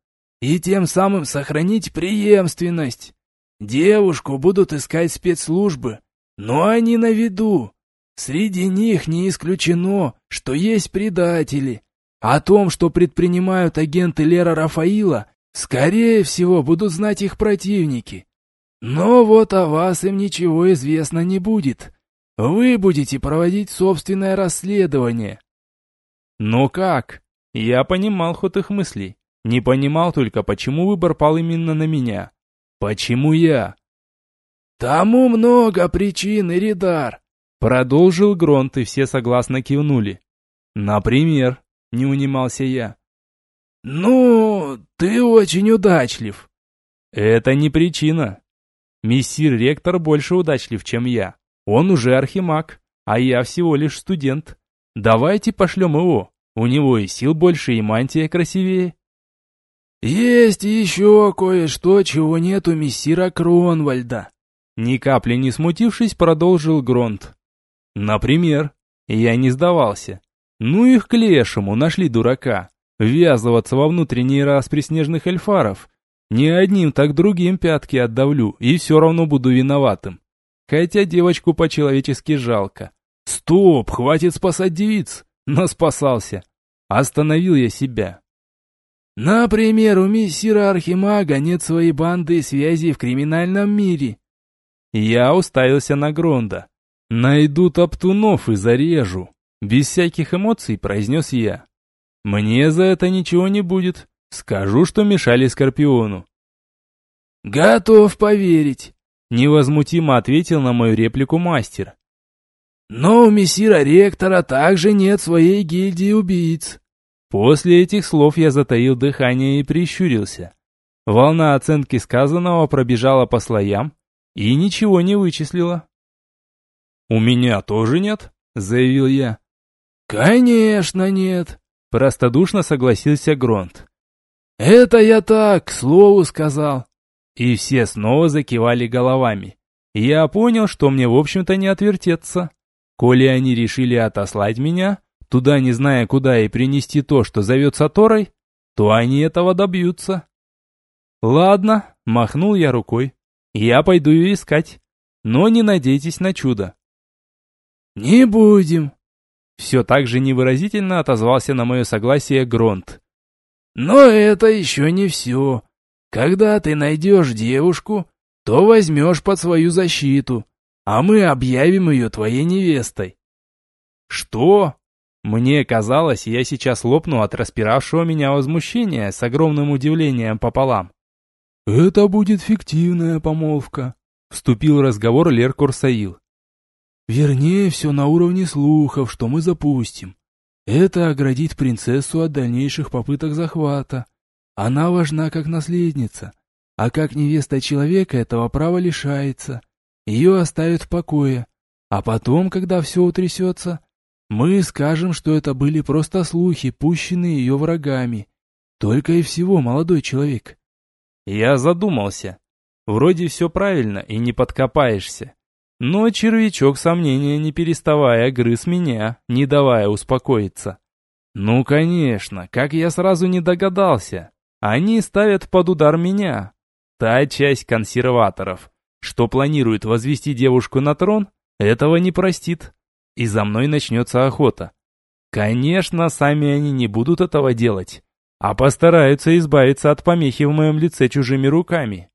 и тем самым сохранить преемственность. Девушку будут искать спецслужбы, но они на виду. Среди них не исключено, что есть предатели. О том, что предпринимают агенты Лера Рафаила, скорее всего, будут знать их противники. Но вот о вас им ничего известно не будет. Вы будете проводить собственное расследование. Но как? Я понимал ход их мыслей. Не понимал только, почему выбор пал именно на меня. Почему я? Тому много причин, Иридар. Продолжил Гронт, и все согласно кивнули. Например, не унимался я. «Ну, ты очень удачлив». «Это не причина. Мессир ректор больше удачлив, чем я. Он уже архимаг, а я всего лишь студент. Давайте пошлем его. У него и сил больше, и мантия красивее». «Есть еще кое-что, чего нет у мессира Кронвальда», ни капли не смутившись, продолжил Гронт. «Например, я не сдавался. Ну их к лешему, нашли дурака. Ввязываться во внутренние распри снежных эльфаров. Не одним, так другим пятки отдавлю, и все равно буду виноватым. Хотя девочку по-человечески жалко. Стоп, хватит спасать девиц. Но спасался. Остановил я себя. Например, у мессира Архимага нет своей банды и связей в криминальном мире. Я уставился на Гронда. Найду топтунов и зарежу. Без всяких эмоций произнес я. Мне за это ничего не будет. Скажу, что мешали Скорпиону. Готов поверить. Невозмутимо ответил на мою реплику мастер. Но у мессира ректора также нет своей гильдии убийц. После этих слов я затаил дыхание и прищурился. Волна оценки сказанного пробежала по слоям и ничего не вычислила. «У меня тоже нет», — заявил я. «Конечно нет», — простодушно согласился Гронт. «Это я так, к слову сказал». И все снова закивали головами. Я понял, что мне, в общем-то, не отвертеться. Коли они решили отослать меня, туда не зная куда и принести то, что зовется Торой, то они этого добьются. Ладно, махнул я рукой. Я пойду ее искать. Но не надейтесь на чудо. «Не будем», все так же невыразительно отозвался на мое согласие Гронт. «Но это еще не все. Когда ты найдешь девушку, то возьмешь под свою защиту, а мы объявим ее твоей невестой». «Что?» Мне казалось, я сейчас лопну от распиравшего меня возмущения с огромным удивлением пополам. «Это будет фиктивная помолвка», — вступил разговор Лер Курсаил. Вернее, все на уровне слухов, что мы запустим. Это оградит принцессу от дальнейших попыток захвата. Она важна как наследница, а как невеста человека этого права лишается. Ее оставят в покое. А потом, когда все утрясется, мы скажем, что это были просто слухи, пущенные ее врагами. Только и всего, молодой человек. Я задумался. Вроде все правильно и не подкопаешься. Но червячок сомнения не переставая грыз меня, не давая успокоиться. Ну, конечно, как я сразу не догадался. Они ставят под удар меня. Та часть консерваторов, что планирует возвести девушку на трон, этого не простит. И за мной начнется охота. Конечно, сами они не будут этого делать, а постараются избавиться от помехи в моем лице чужими руками.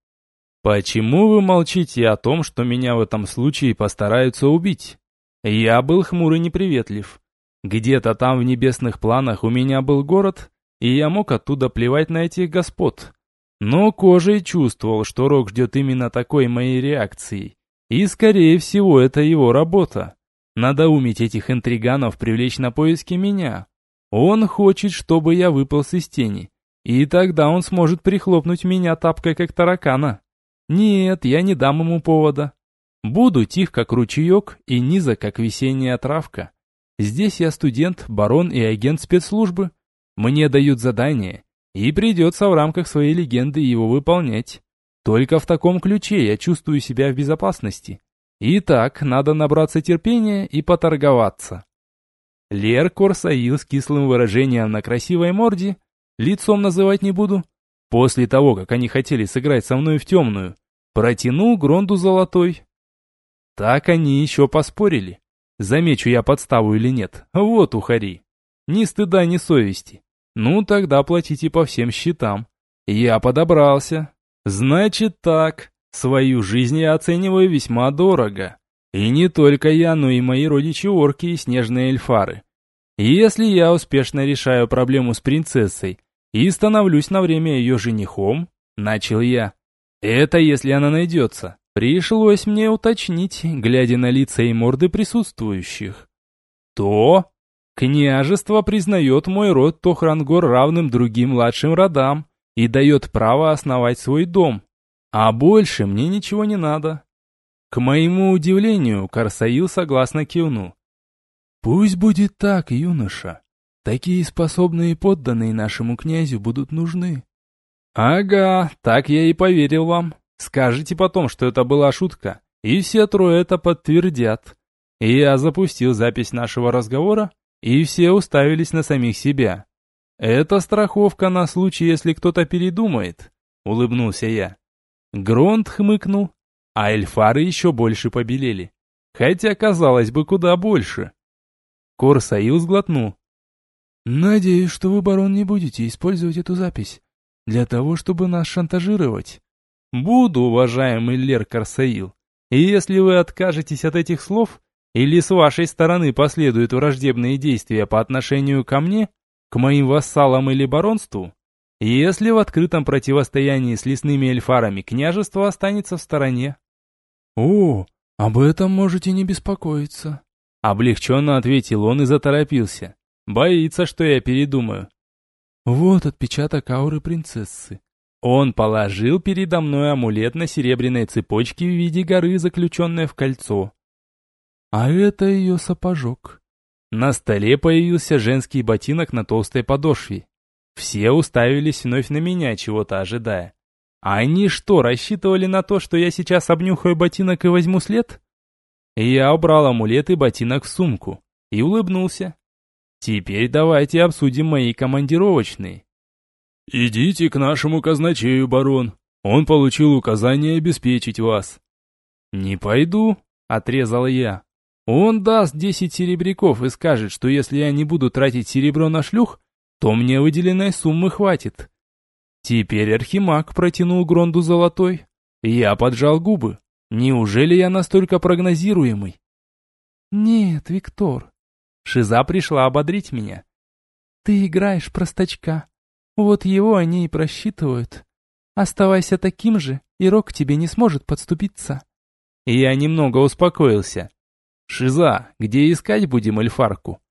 «Почему вы молчите о том, что меня в этом случае постараются убить?» Я был хмур и неприветлив. Где-то там в небесных планах у меня был город, и я мог оттуда плевать на этих господ. Но кожей чувствовал, что Рок ждет именно такой моей реакции. И, скорее всего, это его работа. Надоумить этих интриганов привлечь на поиски меня. Он хочет, чтобы я выполз из тени. И тогда он сможет прихлопнуть меня тапкой, как таракана. Нет, я не дам ему повода. Буду тих, как ручеек, и низок, как весенняя травка. Здесь я студент, барон и агент спецслужбы. Мне дают задание, и придется в рамках своей легенды его выполнять. Только в таком ключе я чувствую себя в безопасности. Итак, надо набраться терпения и поторговаться. Лер Корсаил с кислым выражением на красивой морде, лицом называть не буду, после того, как они хотели сыграть со мной в темную, протянул Гронду золотой. Так они еще поспорили. Замечу я подставу или нет. Вот ухари. Ни стыда, ни совести. Ну, тогда платите по всем счетам. Я подобрался. Значит так, свою жизнь я оцениваю весьма дорого. И не только я, но и мои родичи-орки и снежные эльфары. Если я успешно решаю проблему с принцессой и становлюсь на время ее женихом, начал я. Это если она найдется. Пришлось мне уточнить, глядя на лица и морды присутствующих. То княжество признает мой род Тохрангор равным другим младшим родам и дает право основать свой дом. А больше мне ничего не надо. К моему удивлению, Карсаил согласно кивнул. Пусть будет так, юноша. Такие способные подданные нашему князю будут нужны. Ага, так я и поверил вам. Скажите потом, что это была шутка, и все трое это подтвердят. Я запустил запись нашего разговора, и все уставились на самих себя. Это страховка на случай, если кто-то передумает, улыбнулся я. Гронт хмыкнул, а эльфары еще больше побелели. Хотя, казалось бы, куда больше. Корсаил сглотнул. «Надеюсь, что вы, барон, не будете использовать эту запись для того, чтобы нас шантажировать. Буду, уважаемый Лер Карсаил. И если вы откажетесь от этих слов, или с вашей стороны последуют враждебные действия по отношению ко мне, к моим вассалам или баронству, если в открытом противостоянии с лесными эльфарами княжество останется в стороне. О, об этом можете не беспокоиться. Облегченно ответил он и заторопился. Боится, что я передумаю. Вот отпечаток ауры принцессы. Он положил передо мной амулет на серебряной цепочке в виде горы, заключенной в кольцо. А это ее сапожок. На столе появился женский ботинок на толстой подошве. Все уставились вновь на меня, чего-то ожидая. Они что, рассчитывали на то, что я сейчас обнюхаю ботинок и возьму след? Я убрал амулет и ботинок в сумку и улыбнулся. Теперь давайте обсудим мои командировочные. «Идите к нашему казначею, барон. Он получил указание обеспечить вас». «Не пойду», — отрезал я. «Он даст десять серебряков и скажет, что если я не буду тратить серебро на шлюх, то мне выделенной суммы хватит». Теперь Архимаг протянул Гронду золотой. Я поджал губы. Неужели я настолько прогнозируемый? «Нет, Виктор». Шиза пришла ободрить меня. «Ты играешь простачка. Вот его они и просчитывают. Оставайся таким же, и Рок тебе не сможет подступиться. Я немного успокоился. Шиза, где искать будем эльфарку?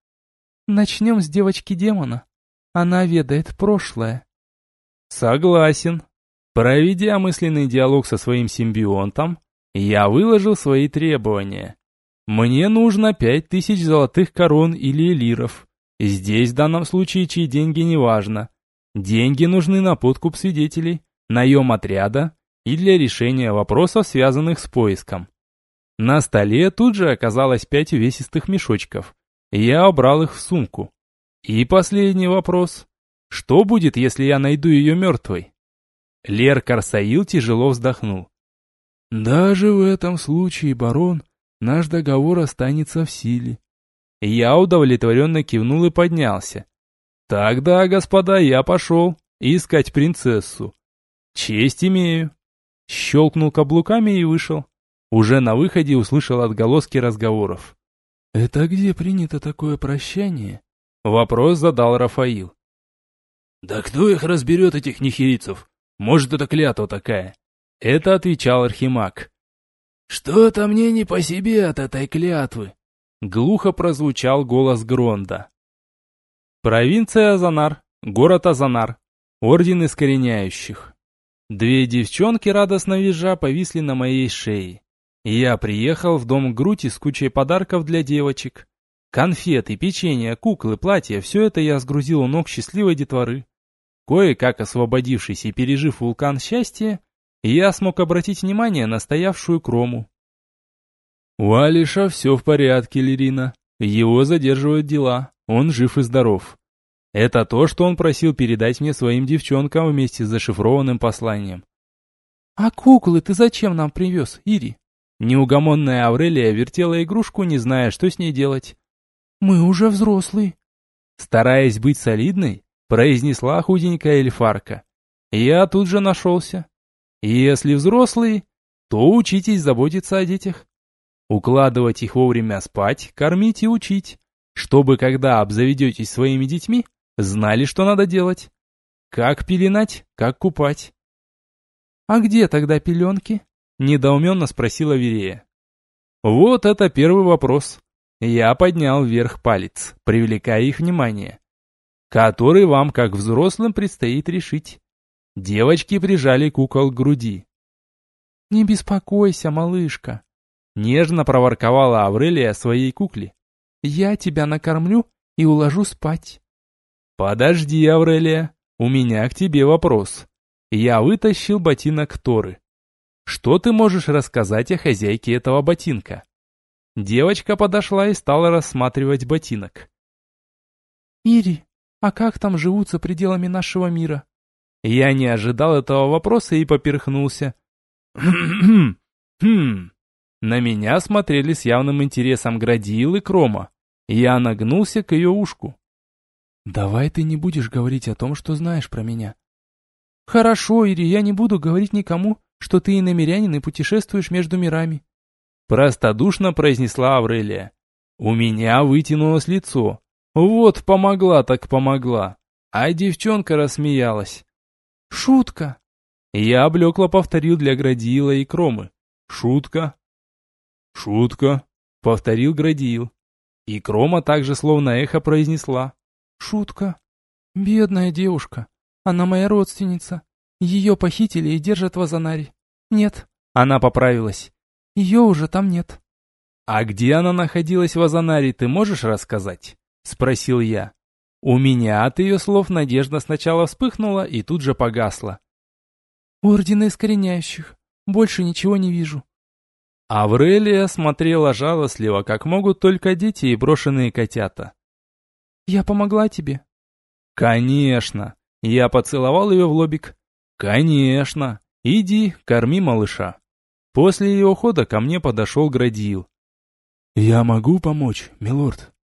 Начнем с девочки-демона. Она ведает прошлое. Согласен. Проведя мысленный диалог со своим симбионтом, я выложил свои требования. Мне нужно пять тысяч золотых корон или лиров. Здесь в данном случае чьи деньги не важно. Деньги нужны на подкуп свидетелей, наем отряда и для решения вопросов, связанных с поиском. На столе тут же оказалось пять увесистых мешочков. Я убрал их в сумку. И последний вопрос. Что будет, если я найду ее мертвой? Лер Карсаил тяжело вздохнул. Даже в этом случае, барон, наш договор останется в силе. Я удовлетворенно кивнул и поднялся. Тогда, господа, я пошел искать принцессу. Честь имею. Щелкнул каблуками и вышел. Уже на выходе услышал отголоски разговоров. «Это где принято такое прощание?» Вопрос задал Рафаил. «Да кто их разберет, этих нехирицев? Может, это клятва такая?» Это отвечал Архимаг. «Что-то мне не по себе от этой клятвы», Глухо прозвучал голос Гронда. Провинция Азанар, город Азанар, орден искореняющих. Две девчонки, радостно визжа, повисли на моей шее. Я приехал в дом Грути с кучей подарков для девочек. Конфеты, печенье, куклы, платья – все это я сгрузил у ног счастливой детворы. Кое-как освободившись и пережив вулкан счастья, я смог обратить внимание на стоявшую крому. У Алиша все в порядке, Лерина. Его задерживают дела, он жив и здоров. Это то, что он просил передать мне своим девчонкам вместе с зашифрованным посланием. «А куклы ты зачем нам привез, Ири?» Неугомонная Аврелия вертела игрушку, не зная, что с ней делать. «Мы уже взрослые». Стараясь быть солидной, произнесла худенькая эльфарка. Я тут же нашелся. Если взрослые, то учитесь заботиться о детях. Укладывать их вовремя спать, кормить и учить, чтобы, когда обзаведетесь своими детьми, знали, что надо делать. Как пеленать, как купать. «А где тогда пеленки?» – недоуменно спросила Верея. Вот это первый вопрос. Я поднял вверх палец, привлекая их внимание, который вам, как взрослым, предстоит решить. Девочки прижали кукол к груди. «Не беспокойся, малышка», — нежно проворковала Аврелия своей кукле. «Я тебя накормлю и уложу спать». «Подожди, Аврелия, у меня к тебе вопрос». Я вытащил ботинок Торы. Что ты можешь рассказать о хозяйке этого ботинка? Девочка подошла и стала рассматривать ботинок. «Ири, а как там живут за пределами нашего мира?» Я не ожидал этого вопроса и поперхнулся. «Хм, хм». На меня смотрели с явным интересом Градиил и Крома. Я нагнулся к ее ушку. «Давай ты не будешь говорить о том, что знаешь про меня». «Хорошо, Ири, я не буду говорить никому, что ты и намерянин и путешествуешь между мирами. Простодушно произнесла Аврелия. У меня вытянулось лицо. Вот помогла так помогла. А девчонка рассмеялась. Шутка. Я облекло повторил для Градиила и Кромы. Шутка. Шутка. Повторил Градиил. И Крома также словно эхо произнесла. Шутка. Бедная девушка. Она моя родственница. Ее похитили и держат в Азанаре. Нет. Она поправилась. Ее уже там нет. «А где она находилась в Азанаре, ты можешь рассказать?» — спросил я. У меня от ее слов надежда сначала вспыхнула и тут же погасла. «Ордена искореняющих. Больше ничего не вижу». Аврелия смотрела жалостливо, как могут только дети и брошенные котята. «Я помогла тебе?» «Конечно!» Я поцеловал ее в лобик. «Конечно! Иди, корми малыша!» После ее ухода ко мне подошел Градиил. «Я могу помочь, милорд?»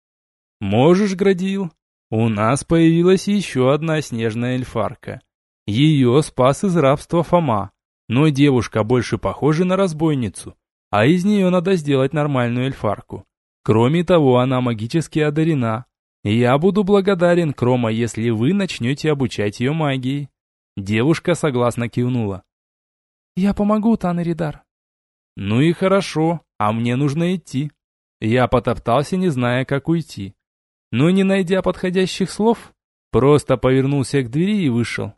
«Можешь, Градиил. У нас появилась еще одна снежная эльфарка. Ее спас из рабства Фома, но девушка больше похожа на разбойницу, а из нее надо сделать нормальную эльфарку. Кроме того, она магически одарена. Я буду благодарен, Крома, если вы начнете обучать ее магии». Девушка согласно кивнула. «Я помогу, Танаридар», ну и хорошо, а мне нужно идти. Я потоптался, не зная, как уйти. Но не найдя подходящих слов, просто повернулся к двери и вышел.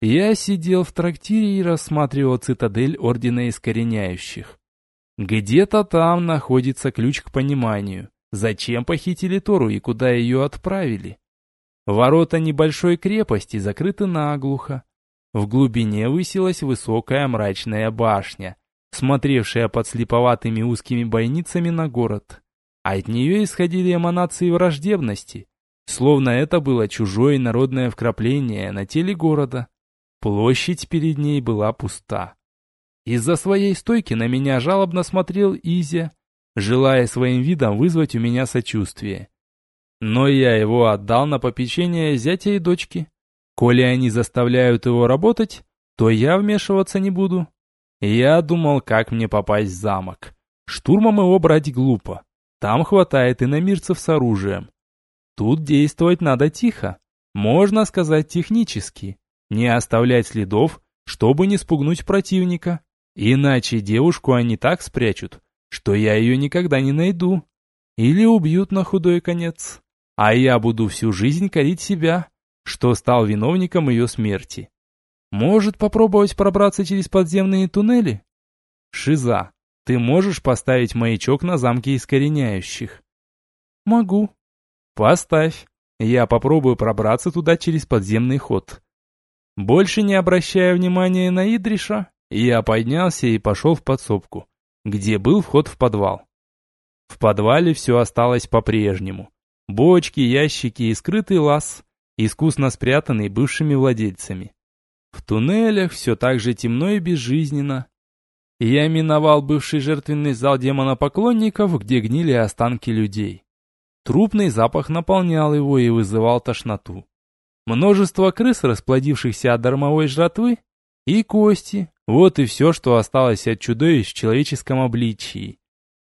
Я сидел в трактире и рассматривал цитадель Ордена Искореняющих. Где-то там находится ключ к пониманию, зачем похитили Тору и куда ее отправили. Ворота небольшой крепости закрыты наглухо. В глубине высилась высокая мрачная башня, смотревшая под слеповатыми узкими бойницами на город. От нее исходили эманации враждебности, словно это было чужое народное вкрапление на теле города. Площадь перед ней была пуста. Из-за своей стойки на меня жалобно смотрел Изя, желая своим видом вызвать у меня сочувствие. Но я его отдал на попечение зятя и дочки. Коли они заставляют его работать, то я вмешиваться не буду. Я думал, как мне попасть в замок. Штурмом его брать глупо. Там хватает иномирцев с оружием. Тут действовать надо тихо. Можно сказать технически. Не оставлять следов, чтобы не спугнуть противника. Иначе девушку они так спрячут, что я ее никогда не найду. Или убьют на худой конец. А я буду всю жизнь корить себя, что стал виновником ее смерти. Может попробовать пробраться через подземные туннели? Шиза, ты можешь поставить маячок на замке искореняющих? Могу. Поставь. Я попробую пробраться туда через подземный ход. Больше не обращая внимания на Идриша, я поднялся и пошел в подсобку, где был вход в подвал. В подвале все осталось по-прежнему. Бочки, ящики и скрытый лаз, искусно спрятанный бывшими владельцами. В туннелях все так же темно и безжизненно. Я миновал бывший жертвенный зал демона-поклонников, где гнили останки людей. Трупный запах наполнял его и вызывал тошноту множество крыс, расплодившихся от дармовой жратвы, и кости. Вот и все, что осталось от чудовищ в человеческом обличии.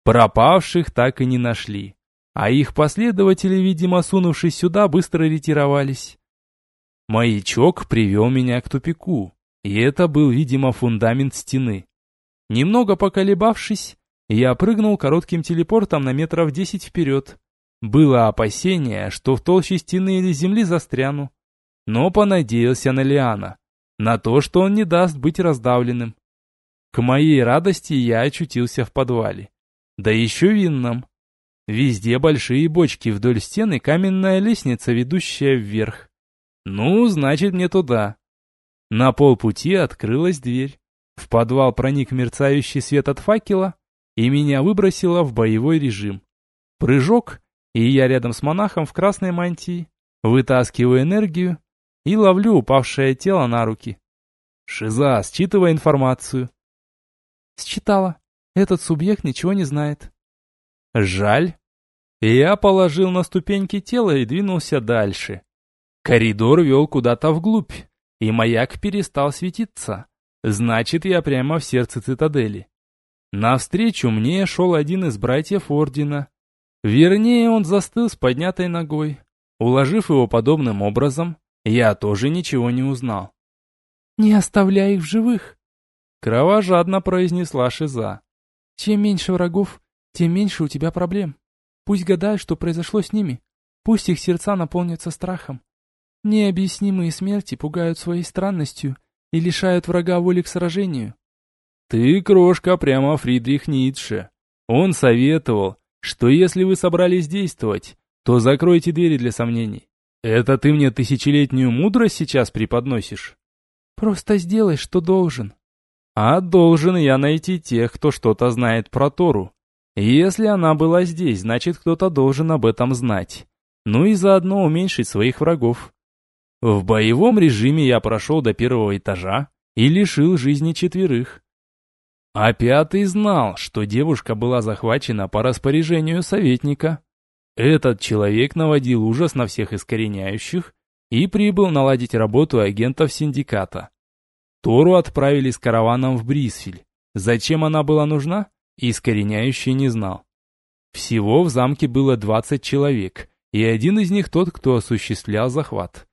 Пропавших так и не нашли, а их последователи, видимо, сунувшись сюда, быстро ретировались. Маячок привел меня к тупику, и это был, видимо, фундамент стены. Немного поколебавшись, я прыгнул коротким телепортом на метров десять вперед. Было опасение, что в толще стены или земли застряну но понадеялся на Лиана, на то, что он не даст быть раздавленным. К моей радости я очутился в подвале, да еще винном. Везде большие бочки вдоль стены, каменная лестница, ведущая вверх. Ну, значит, мне туда. На полпути открылась дверь. В подвал проник мерцающий свет от факела, и меня выбросило в боевой режим. Прыжок, и я рядом с монахом в красной мантии. Вытаскиваю энергию, и ловлю упавшее тело на руки. Шиза, считывай информацию. Считала. Этот субъект ничего не знает. Жаль. Я положил на ступеньки тело и двинулся дальше. Коридор вел куда-то вглубь, и маяк перестал светиться. Значит, я прямо в сердце цитадели. Навстречу мне шел один из братьев Ордена. Вернее, он застыл с поднятой ногой. Уложив его подобным образом, я тоже ничего не узнал. «Не оставляй их в живых!» Кровожадно произнесла Шиза. «Чем меньше врагов, тем меньше у тебя проблем. Пусть гадают, что произошло с ними. Пусть их сердца наполнятся страхом. Необъяснимые смерти пугают своей странностью и лишают врага воли к сражению». «Ты, крошка, прямо Фридрих Ницше. Он советовал, что если вы собрались действовать, то закройте двери для сомнений. «Это ты мне тысячелетнюю мудрость сейчас преподносишь?» «Просто сделай, что должен». «А должен я найти тех, кто что-то знает про Тору. Если она была здесь, значит, кто-то должен об этом знать. Ну и заодно уменьшить своих врагов». В боевом режиме я прошел до первого этажа и лишил жизни четверых. А пятый знал, что девушка была захвачена по распоряжению советника. Этот человек наводил ужас на всех искореняющих и прибыл наладить работу агентов синдиката. Тору отправили с караваном в Брисфиль. Зачем она была нужна, искореняющий не знал. Всего в замке было 20 человек, и один из них тот, кто осуществлял захват.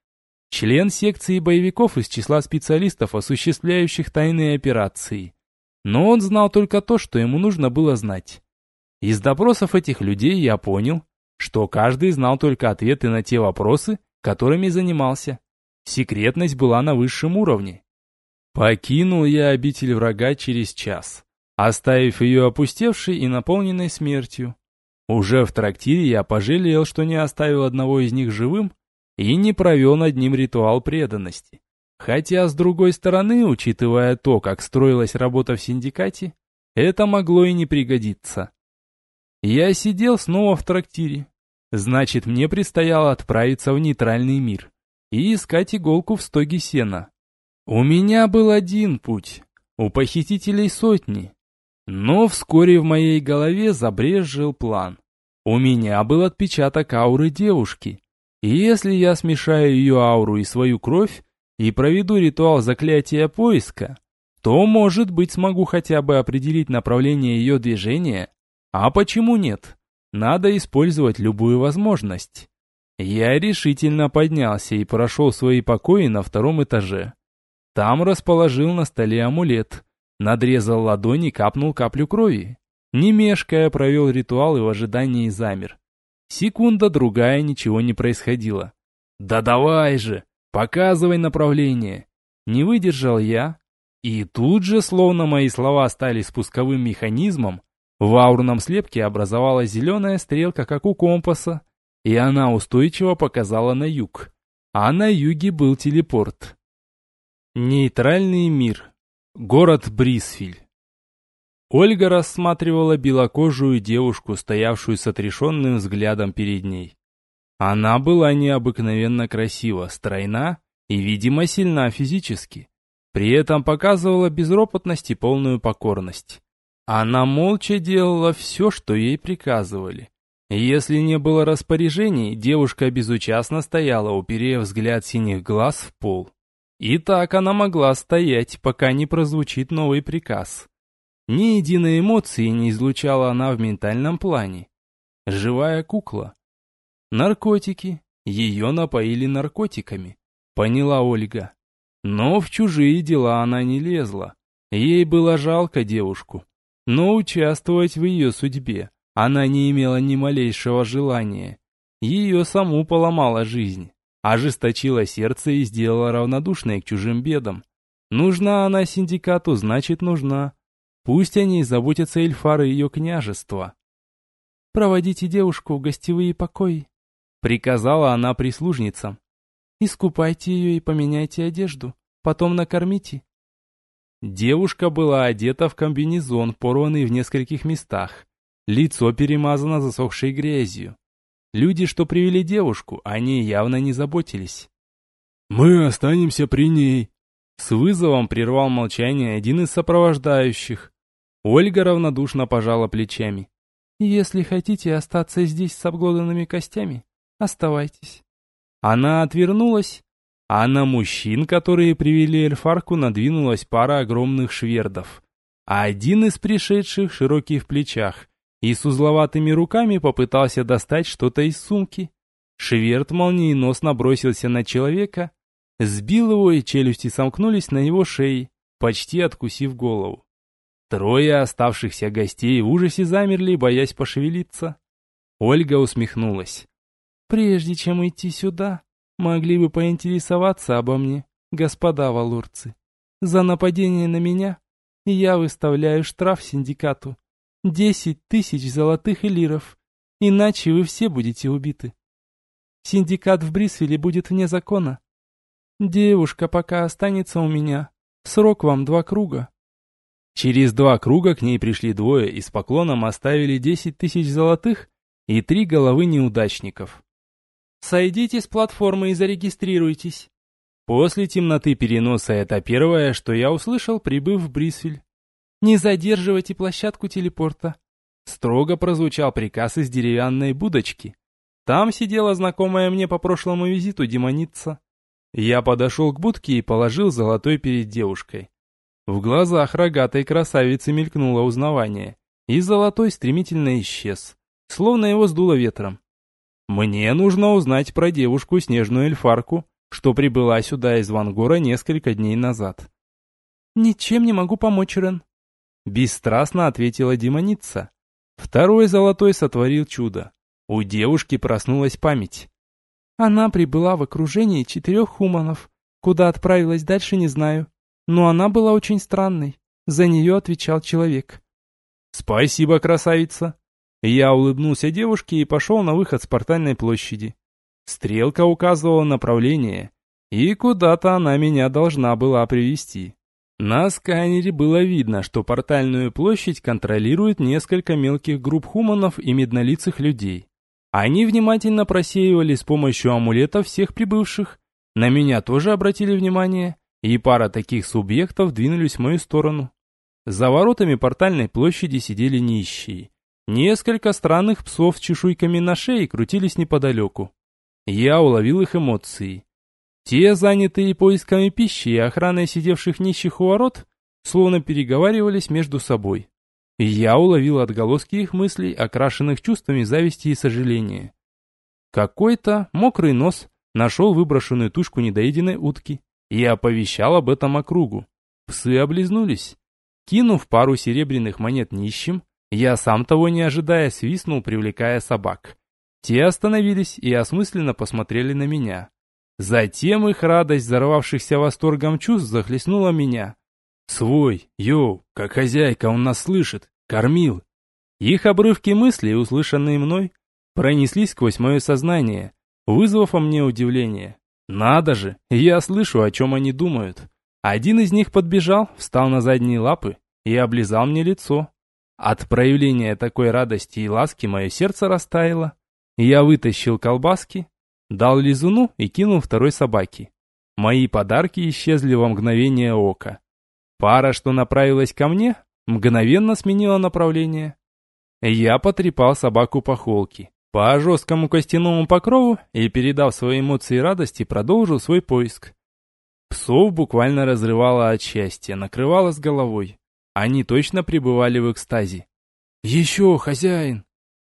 Член секции боевиков из числа специалистов, осуществляющих тайные операции. Но он знал только то, что ему нужно было знать. Из допросов этих людей я понял, что каждый знал только ответы на те вопросы, которыми занимался. Секретность была на высшем уровне. Покинул я обитель врага через час, оставив ее опустевшей и наполненной смертью. Уже в трактире я пожалел, что не оставил одного из них живым и не провел над ним ритуал преданности. Хотя, с другой стороны, учитывая то, как строилась работа в синдикате, это могло и не пригодиться. Я сидел снова в трактире. Значит, мне предстояло отправиться в нейтральный мир и искать иголку в стоге сена. У меня был один путь, у похитителей сотни. Но вскоре в моей голове забрезжил план. У меня был отпечаток ауры девушки. И если я смешаю ее ауру и свою кровь и проведу ритуал заклятия поиска, то, может быть, смогу хотя бы определить направление ее движения а почему нет? Надо использовать любую возможность. Я решительно поднялся и прошел свои покои на втором этаже. Там расположил на столе амулет. Надрезал ладони и капнул каплю крови. Не мешкая, провел ритуал и в ожидании замер. Секунда-другая ничего не происходило. «Да давай же! Показывай направление!» Не выдержал я, и тут же, словно мои слова стали спусковым механизмом, в аурном слепке образовалась зеленая стрелка, как у компаса, и она устойчиво показала на юг. А на юге был телепорт. Нейтральный мир. Город Брисфиль. Ольга рассматривала белокожую девушку, стоявшую с отрешенным взглядом перед ней. Она была необыкновенно красива, стройна и, видимо, сильна физически. При этом показывала безропотность и полную покорность. Она молча делала все, что ей приказывали. Если не было распоряжений, девушка безучастно стояла, уперев взгляд синих глаз в пол. И так она могла стоять, пока не прозвучит новый приказ. Ни единой эмоции не излучала она в ментальном плане. Живая кукла. Наркотики. Ее напоили наркотиками. Поняла Ольга. Но в чужие дела она не лезла. Ей было жалко девушку. Но участвовать в ее судьбе она не имела ни малейшего желания. Ее саму поломала жизнь, ожесточила сердце и сделала равнодушной к чужим бедам. Нужна она синдикату, значит нужна. Пусть о ней заботятся эльфары ее княжества. «Проводите девушку в гостевые покои», — приказала она прислужницам. Искупайте ее и поменяйте одежду, потом накормите. Девушка была одета в комбинезон, порванный в нескольких местах. Лицо перемазано засохшей грязью. Люди, что привели девушку, о ней явно не заботились. «Мы останемся при ней», — с вызовом прервал молчание один из сопровождающих. Ольга равнодушно пожала плечами. «Если хотите остаться здесь с обглоданными костями, оставайтесь. Она отвернулась, а на мужчин, которые привели эльфарку, надвинулась пара огромных швердов. А один из пришедших, широкий в плечах, и с узловатыми руками попытался достать что-то из сумки. Шверд молниеносно бросился на человека, сбил его, и челюсти сомкнулись на его шее, почти откусив голову. Трое оставшихся гостей в ужасе замерли, боясь пошевелиться. Ольга усмехнулась. Прежде чем идти сюда, могли бы поинтересоваться обо мне, господа валурцы. За нападение на меня я выставляю штраф синдикату. Десять тысяч золотых элиров, иначе вы все будете убиты. Синдикат в Брисвеле будет вне закона. Девушка пока останется у меня. Срок вам два круга. Через два круга к ней пришли двое и с поклоном оставили десять тысяч золотых и три головы неудачников. Сойдите с платформы и зарегистрируйтесь. После темноты переноса это первое, что я услышал, прибыв в Брисвель. Не задерживайте площадку телепорта. Строго прозвучал приказ из деревянной будочки. Там сидела знакомая мне по прошлому визиту демоница. Я подошел к будке и положил золотой перед девушкой. В глазах рогатой красавицы мелькнуло узнавание, и золотой стремительно исчез, словно его сдуло ветром. Мне нужно узнать про девушку снежную эльфарку, что прибыла сюда из Вангора несколько дней назад. «Ничем не могу помочь, Рен», — бесстрастно ответила демоница. Второй золотой сотворил чудо. У девушки проснулась память. Она прибыла в окружении четырех хуманов. Куда отправилась дальше, не знаю. Но она была очень странной. За нее отвечал человек. «Спасибо, красавица!» Я улыбнулся девушке и пошел на выход с портальной площади. Стрелка указывала направление, и куда-то она меня должна была привести. На сканере было видно, что портальную площадь контролирует несколько мелких групп хуманов и меднолицых людей. Они внимательно просеивали с помощью амулета всех прибывших. На меня тоже обратили внимание, и пара таких субъектов двинулись в мою сторону. За воротами портальной площади сидели нищие. Несколько странных псов с чешуйками на шее крутились неподалеку. Я уловил их эмоции. Те, занятые поисками пищи и охраной сидевших нищих у ворот, словно переговаривались между собой. Я уловил отголоски их мыслей, окрашенных чувствами зависти и сожаления. Какой-то мокрый нос нашел выброшенную тушку недоеденной утки и оповещал об этом округу. Псы облизнулись. Кинув пару серебряных монет нищим, Я сам того не ожидая свистнул, привлекая собак. Те остановились и осмысленно посмотрели на меня. Затем их радость, взорвавшихся восторгом чувств, захлестнула меня. «Свой, йоу, как хозяйка, он нас слышит, кормил». Их обрывки мыслей, услышанные мной, пронеслись сквозь мое сознание, вызвав во мне удивление. Надо же, я слышу, о чем они думают. Один из них подбежал, встал на задние лапы и облизал мне лицо. От проявления такой радости и ласки мое сердце растаяло. Я вытащил колбаски, дал лизуну и кинул второй собаке. Мои подарки исчезли во мгновение ока. Пара, что направилась ко мне, мгновенно сменила направление. Я потрепал собаку по холке, по жесткому костяному покрову и, передав свои эмоции радости, продолжил свой поиск. Псов буквально разрывало от счастья, накрывало с головой. Они точно пребывали в экстазе. «Еще, хозяин!»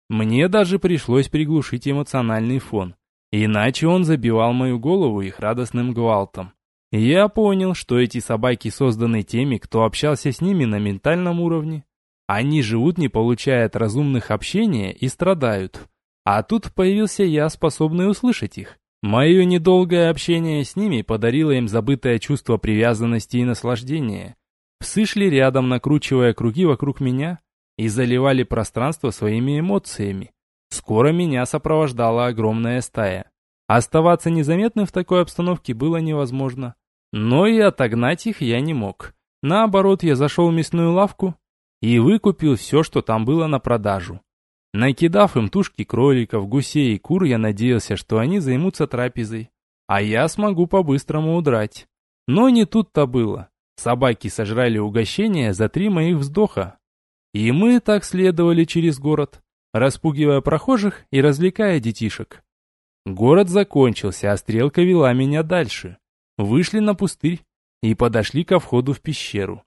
Мне даже пришлось приглушить эмоциональный фон, иначе он забивал мою голову их радостным гвалтом. Я понял, что эти собаки созданы теми, кто общался с ними на ментальном уровне. Они живут, не получая от разумных общения, и страдают. А тут появился я, способный услышать их. Мое недолгое общение с ними подарило им забытое чувство привязанности и наслаждения. Псы шли рядом, накручивая круги вокруг меня, и заливали пространство своими эмоциями. Скоро меня сопровождала огромная стая. Оставаться незаметным в такой обстановке было невозможно. Но и отогнать их я не мог. Наоборот, я зашел в мясную лавку и выкупил все, что там было на продажу. Накидав им тушки кроликов, гусей и кур, я надеялся, что они займутся трапезой, а я смогу по-быстрому удрать. Но не тут-то было. Собаки сожрали угощение за три моих вздоха. И мы так следовали через город, распугивая прохожих и развлекая детишек. Город закончился, а стрелка вела меня дальше. Вышли на пустырь и подошли ко входу в пещеру.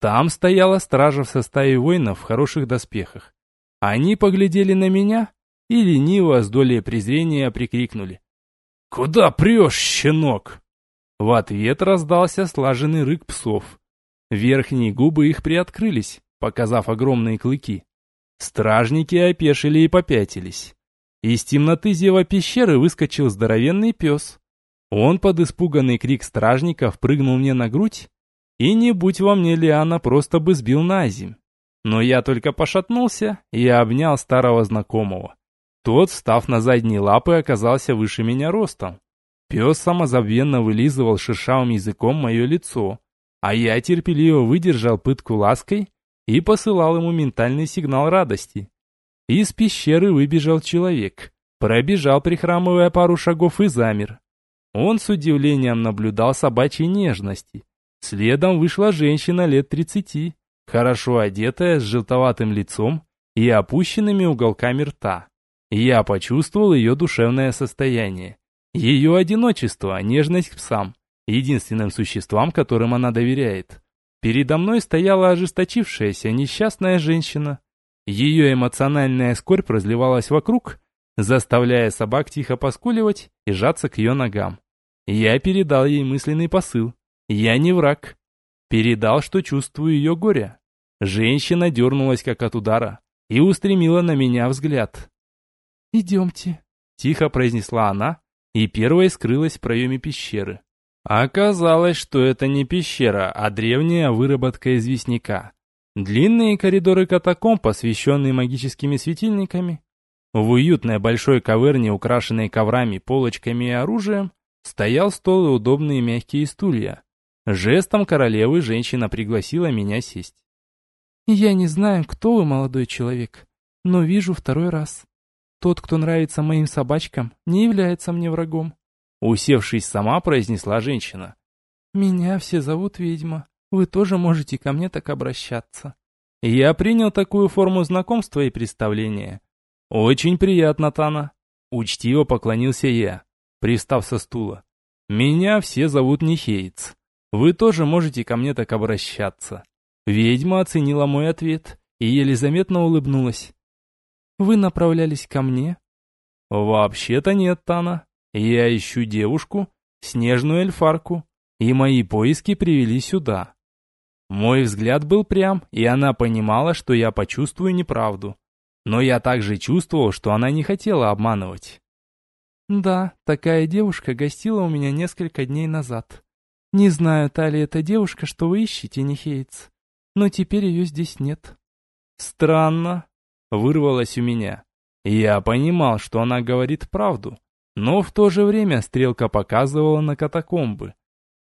Там стояла стража в составе воинов в хороших доспехах. Они поглядели на меня и лениво с долей презрения прикрикнули. «Куда прешь, щенок?» В ответ раздался слаженный рык псов. Верхние губы их приоткрылись, показав огромные клыки. Стражники опешили и попятились. Из темноты зева пещеры выскочил здоровенный пес. Он под испуганный крик стражников прыгнул мне на грудь и не будь во мне Лиана, просто бы сбил на земь. Но я только пошатнулся и обнял старого знакомого. Тот, встав на задние лапы, оказался выше меня ростом. Пес самозабвенно вылизывал шершавым языком мое лицо, а я терпеливо выдержал пытку лаской и посылал ему ментальный сигнал радости. Из пещеры выбежал человек, пробежал, прихрамывая пару шагов и замер. Он с удивлением наблюдал собачьей нежности, Следом вышла женщина лет тридцати, хорошо одетая, с желтоватым лицом и опущенными уголками рта. Я почувствовал ее душевное состояние. Ее одиночество, нежность к псам, единственным существам, которым она доверяет. Передо мной стояла ожесточившаяся несчастная женщина. Ее эмоциональная скорбь разливалась вокруг, заставляя собак тихо поскуливать и жаться к ее ногам. Я передал ей мысленный посыл. Я не враг. Передал, что чувствую ее горе. Женщина дернулась как от удара и устремила на меня взгляд. «Идемте», — тихо произнесла она и первой скрылась в проеме пещеры. Оказалось, что это не пещера, а древняя выработка известняка. Длинные коридоры катакомб, освещенные магическими светильниками. В уютной большой каверне, украшенной коврами, полочками и оружием, стоял стол и удобные мягкие стулья. Жестом королевы женщина пригласила меня сесть. «Я не знаю, кто вы, молодой человек, но вижу второй раз. Тот, кто нравится моим собачкам, не является мне врагом». Усевшись сама, произнесла женщина. «Меня все зовут ведьма. Вы тоже можете ко мне так обращаться». Я принял такую форму знакомства и представления. «Очень приятно, Тана». Учтиво поклонился я, пристав со стула. «Меня все зовут Нихеец. Вы тоже можете ко мне так обращаться. Ведьма оценила мой ответ и еле заметно улыбнулась. Вы направлялись ко мне? Вообще-то нет, Тана. Я ищу девушку, снежную эльфарку, и мои поиски привели сюда. Мой взгляд был прям, и она понимала, что я почувствую неправду. Но я также чувствовал, что она не хотела обманывать. Да, такая девушка гостила у меня несколько дней назад. Не знаю, та ли это девушка, что вы ищете, Нихейтс, но теперь ее здесь нет. Странно, вырвалось у меня. Я понимал, что она говорит правду, но в то же время стрелка показывала на катакомбы.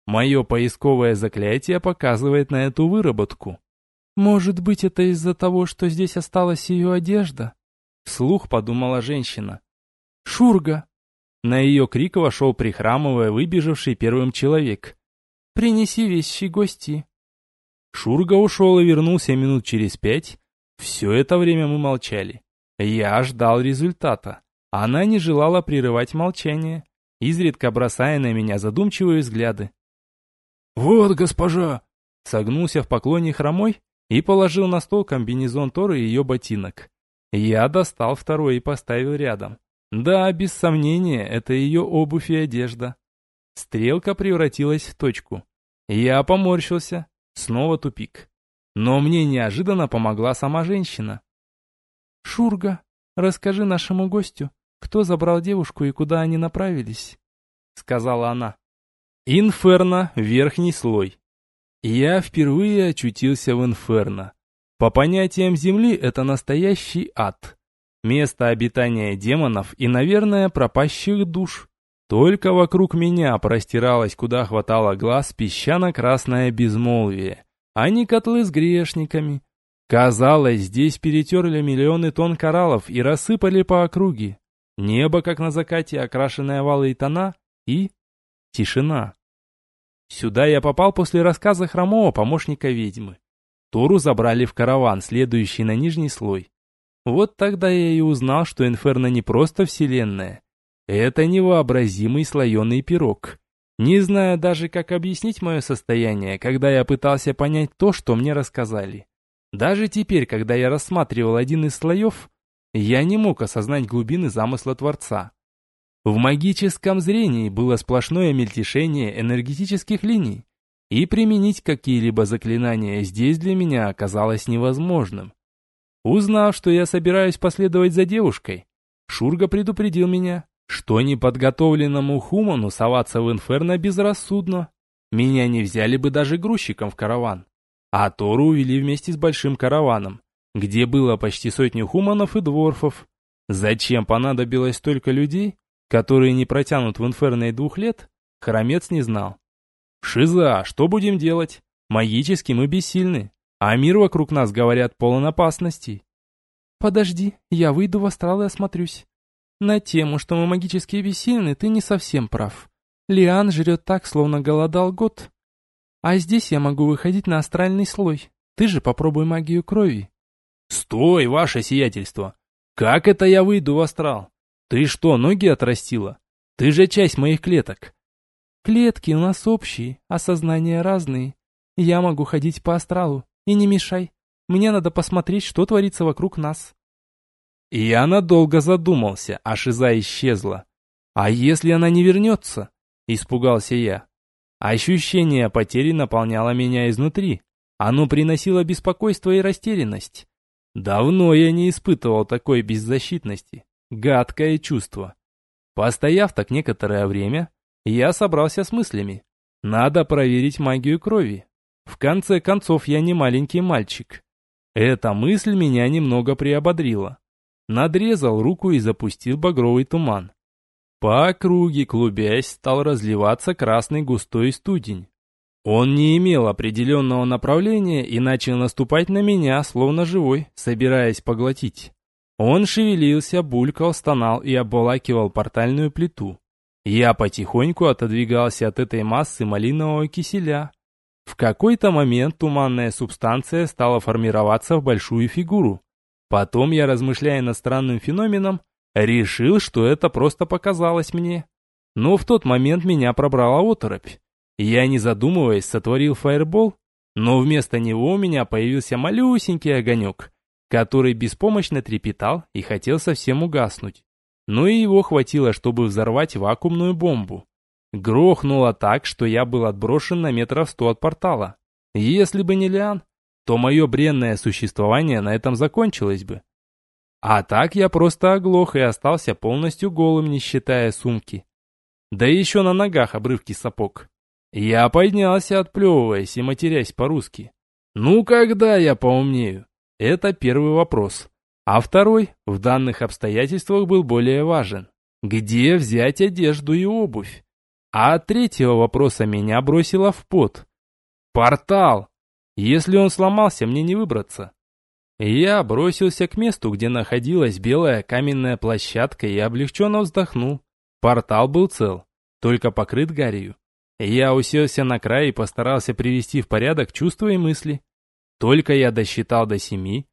Мое поисковое заклятие показывает на эту выработку. Может быть, это из-за того, что здесь осталась ее одежда? Вслух подумала женщина. Шурга! На ее крик вошел прихрамывая выбежавший первым человек. Принеси вещи гости. Шурга ушел и вернулся минут через пять. Все это время мы молчали. Я ждал результата. Она не желала прерывать молчание, изредка бросая на меня задумчивые взгляды. «Вот, госпожа!» Согнулся в поклоне хромой и положил на стол комбинезон Торы и ее ботинок. Я достал второй и поставил рядом. Да, без сомнения, это ее обувь и одежда. Стрелка превратилась в точку. Я поморщился. Снова тупик. Но мне неожиданно помогла сама женщина. «Шурга, расскажи нашему гостю, кто забрал девушку и куда они направились?» Сказала она. Инферно – верхний слой. Я впервые очутился в Инферно. По понятиям Земли это настоящий ад. Место обитания демонов и, наверное, пропащих душ. Только вокруг меня простиралось, куда хватало глаз, песчано-красное безмолвие, а не котлы с грешниками. Казалось, здесь перетерли миллионы тонн кораллов и рассыпали по округе. Небо, как на закате, окрашенное в алые тона, и тишина. Сюда я попал после рассказа хромого помощника ведьмы. Тору забрали в караван, следующий на нижний слой. Вот тогда я и узнал, что Инферно не просто вселенная. Это невообразимый слоеный пирог. Не знаю даже, как объяснить мое состояние, когда я пытался понять то, что мне рассказали. Даже теперь, когда я рассматривал один из слоев, я не мог осознать глубины замысла Творца. В магическом зрении было сплошное мельтешение энергетических линий, и применить какие-либо заклинания здесь для меня оказалось невозможным. Узнав, что я собираюсь последовать за девушкой, Шурга предупредил меня, что неподготовленному хуману соваться в инферно безрассудно. Меня не взяли бы даже грузчиком в караван. А Тору увели вместе с большим караваном, где было почти сотни хуманов и дворфов. Зачем понадобилось столько людей, которые не протянут в инферно и двух лет, хромец не знал. «Шиза, что будем делать? Магически мы бессильны, а мир вокруг нас, говорят, полон опасностей». «Подожди, я выйду в астрал и осмотрюсь. На тему, что мы магически бессильны, ты не совсем прав. Лиан жрет так, словно голодал год. А здесь я могу выходить на астральный слой. Ты же попробуй магию крови». «Стой, ваше сиятельство! Как это я выйду в астрал? Ты что, ноги отрастила? Ты же часть моих клеток. Клетки у нас общие, а сознания разные. Я могу ходить по астралу, и не мешай. Мне надо посмотреть, что творится вокруг нас. И я надолго задумался, а Шиза исчезла. А если она не вернется? Испугался я. Ощущение потери наполняло меня изнутри. Оно приносило беспокойство и растерянность. Давно я не испытывал такой беззащитности. Гадкое чувство. Постояв так некоторое время, я собрался с мыслями. Надо проверить магию крови. В конце концов, я не маленький мальчик. Эта мысль меня немного приободрила. Надрезал руку и запустил багровый туман. По округе, клубясь, стал разливаться красный густой студень. Он не имел определенного направления и начал наступать на меня, словно живой, собираясь поглотить. Он шевелился, булькал, стонал и обволакивал портальную плиту. Я потихоньку отодвигался от этой массы малинового киселя. В какой-то момент туманная субстанция стала формироваться в большую фигуру. Потом я, размышляя над странным феноменом, решил, что это просто показалось мне. Но в тот момент меня пробрала оторопь. Я, не задумываясь, сотворил фаербол, но вместо него у меня появился малюсенький огонек, который беспомощно трепетал и хотел совсем угаснуть. Но и его хватило, чтобы взорвать вакуумную бомбу. Грохнуло так, что я был отброшен на метров сто от портала. Если бы не Лиан, то мое бренное существование на этом закончилось бы. А так я просто оглох и остался полностью голым, не считая сумки. Да еще на ногах обрывки сапог. Я поднялся, отплевываясь и матерясь по-русски. Ну, когда я поумнею? Это первый вопрос. А второй, в данных обстоятельствах, был более важен. Где взять одежду и обувь? А от третьего вопроса меня бросило в пот. Портал! Если он сломался, мне не выбраться. Я бросился к месту, где находилась белая каменная площадка и облегченно вздохнул. Портал был цел, только покрыт гарью. Я уселся на край и постарался привести в порядок чувства и мысли. Только я досчитал до семи,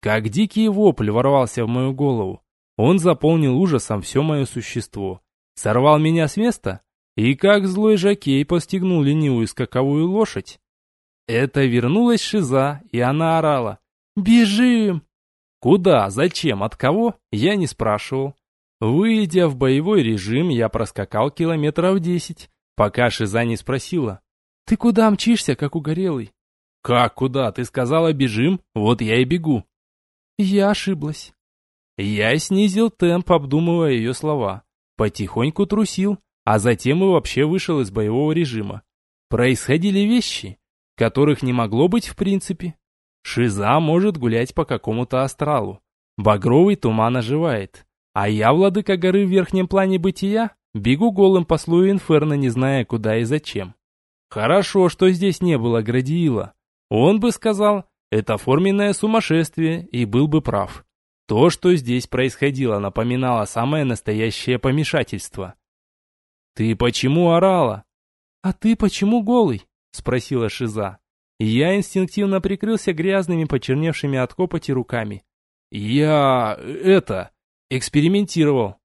как дикий вопль ворвался в мою голову. Он заполнил ужасом все мое существо. Сорвал меня с места и как злой жакей постигнул ленивую скаковую лошадь. Это вернулась Шиза, и она орала. «Бежим!» Куда, зачем, от кого, я не спрашивал. Выйдя в боевой режим, я проскакал километров десять, пока Шиза не спросила. «Ты куда мчишься, как угорелый?» «Как куда? Ты сказала бежим? Вот я и бегу». Я ошиблась. Я снизил темп, обдумывая ее слова. Потихоньку трусил, а затем и вообще вышел из боевого режима. Происходили вещи, которых не могло быть в принципе. Шиза может гулять по какому-то астралу. Багровый туман оживает. А я, владыка горы в верхнем плане бытия, бегу голым по слою инферно, не зная куда и зачем. Хорошо, что здесь не было Градиила. Он бы сказал, это форменное сумасшествие, и был бы прав. То, что здесь происходило, напоминало самое настоящее помешательство. «Ты почему орала?» «А ты почему голый?» — спросила Шиза. Я инстинктивно прикрылся грязными, почерневшими от копоти руками. «Я... это... экспериментировал».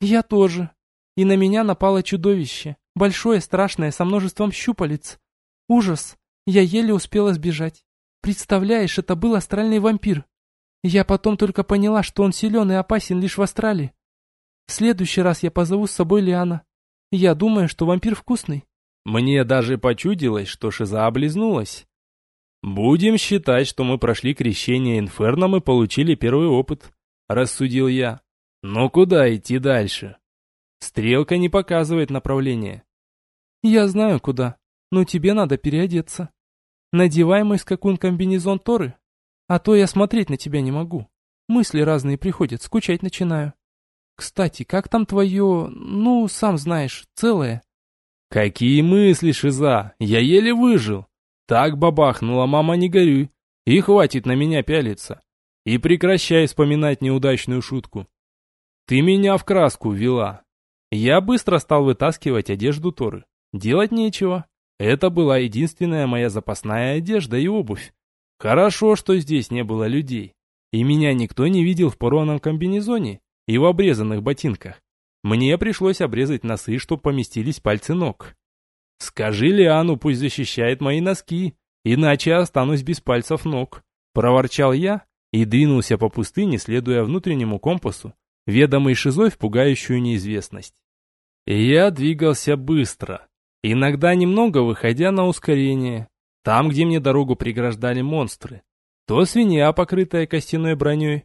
«Я тоже. И на меня напало чудовище. Большое, страшное, со множеством щупалец. Ужас. Я еле успела сбежать. Представляешь, это был астральный вампир. Я потом только поняла, что он силен и опасен лишь в астрале. В следующий раз я позову с собой Лиана. Я думаю, что вампир вкусный. Мне даже почудилось, что Шиза облизнулась. «Будем считать, что мы прошли крещение инферном и получили первый опыт», — рассудил я. «Но куда идти дальше?» Стрелка не показывает направление. «Я знаю, куда, но тебе надо переодеться». Надевай мой скакун комбинезон Торы, а то я смотреть на тебя не могу. Мысли разные приходят, скучать начинаю. Кстати, как там твое, ну, сам знаешь, целое? Какие мысли, Шиза, я еле выжил. Так бабахнула, мама, не горюй. И хватит на меня пялиться. И прекращай вспоминать неудачную шутку. Ты меня в краску ввела. Я быстро стал вытаскивать одежду Торы. Делать нечего. Это была единственная моя запасная одежда и обувь. Хорошо, что здесь не было людей. И меня никто не видел в порванном комбинезоне и в обрезанных ботинках. Мне пришлось обрезать носы, чтобы поместились пальцы ног. Скажи Лиану, пусть защищает мои носки, иначе останусь без пальцев ног. Проворчал я и двинулся по пустыне, следуя внутреннему компасу, ведомый шизой в пугающую неизвестность. Я двигался быстро, Иногда немного выходя на ускорение, там, где мне дорогу преграждали монстры. То свинья, покрытая костяной броней,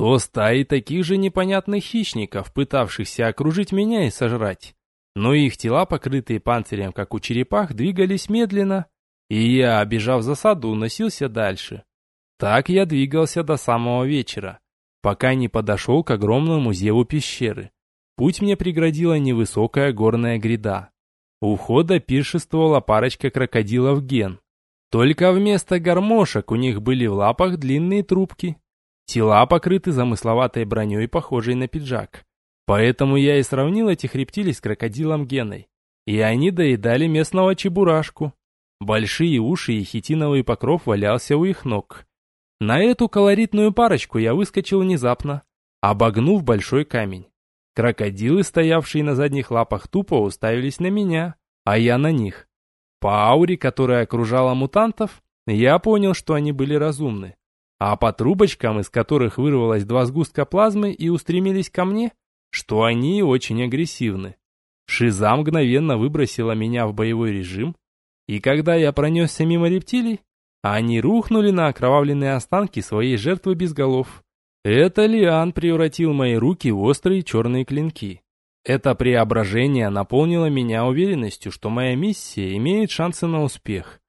то стаи таких же непонятных хищников, пытавшихся окружить меня и сожрать. Но их тела, покрытые панцирем, как у черепах, двигались медленно, и я, обижав засаду, уносился дальше. Так я двигался до самого вечера, пока не подошел к огромному зеву пещеры. Путь мне преградила невысокая горная гряда. У входа пиршествовала парочка крокодилов ген. Только вместо гармошек у них были в лапах длинные трубки. Тела покрыты замысловатой броней, похожей на пиджак. Поэтому я и сравнил этих рептилий с крокодилом Геной. И они доедали местного чебурашку. Большие уши и хитиновый покров валялся у их ног. На эту колоритную парочку я выскочил внезапно, обогнув большой камень. Крокодилы, стоявшие на задних лапах, тупо уставились на меня, а я на них. По ауре, которая окружала мутантов, я понял, что они были разумны. А по трубочкам, из которых вырвалось два сгустка плазмы и устремились ко мне, что они очень агрессивны. Шиза мгновенно выбросила меня в боевой режим, И когда я пронесся мимо рептилий, они рухнули на окровавленные останки своей жертвы без голов. Это Лиан превратил мои руки в острые черные клинки. Это преображение наполнило меня уверенностью, что моя миссия имеет шансы на успех.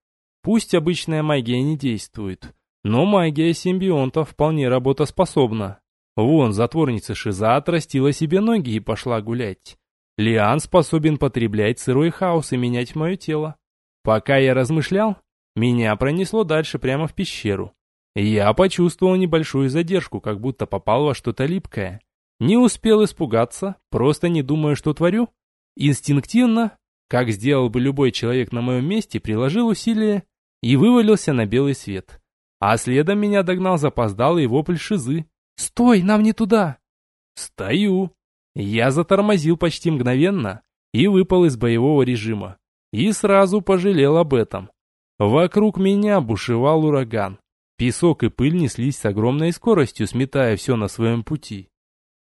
Пусть обычная магия не действует, но магия симбионтов вполне работоспособна. Вон, затворница Шиза отрастила себе ноги и пошла гулять. Лиан способен потреблять сырой хаос и менять мое тело. Пока я размышлял, меня пронесло дальше прямо в пещеру. Я почувствовал небольшую задержку, как будто попал во что-то липкое. Не успел испугаться, просто не думая, что творю. Инстинктивно, как сделал бы любой человек на моем месте, приложил усилие и вывалился на белый свет. А следом меня догнал запоздалый вопль шизы. «Стой, нам не туда!» «Стою!» Я затормозил почти мгновенно и выпал из боевого режима. И сразу пожалел об этом. Вокруг меня бушевал ураган. Песок и пыль неслись с огромной скоростью, сметая все на своем пути.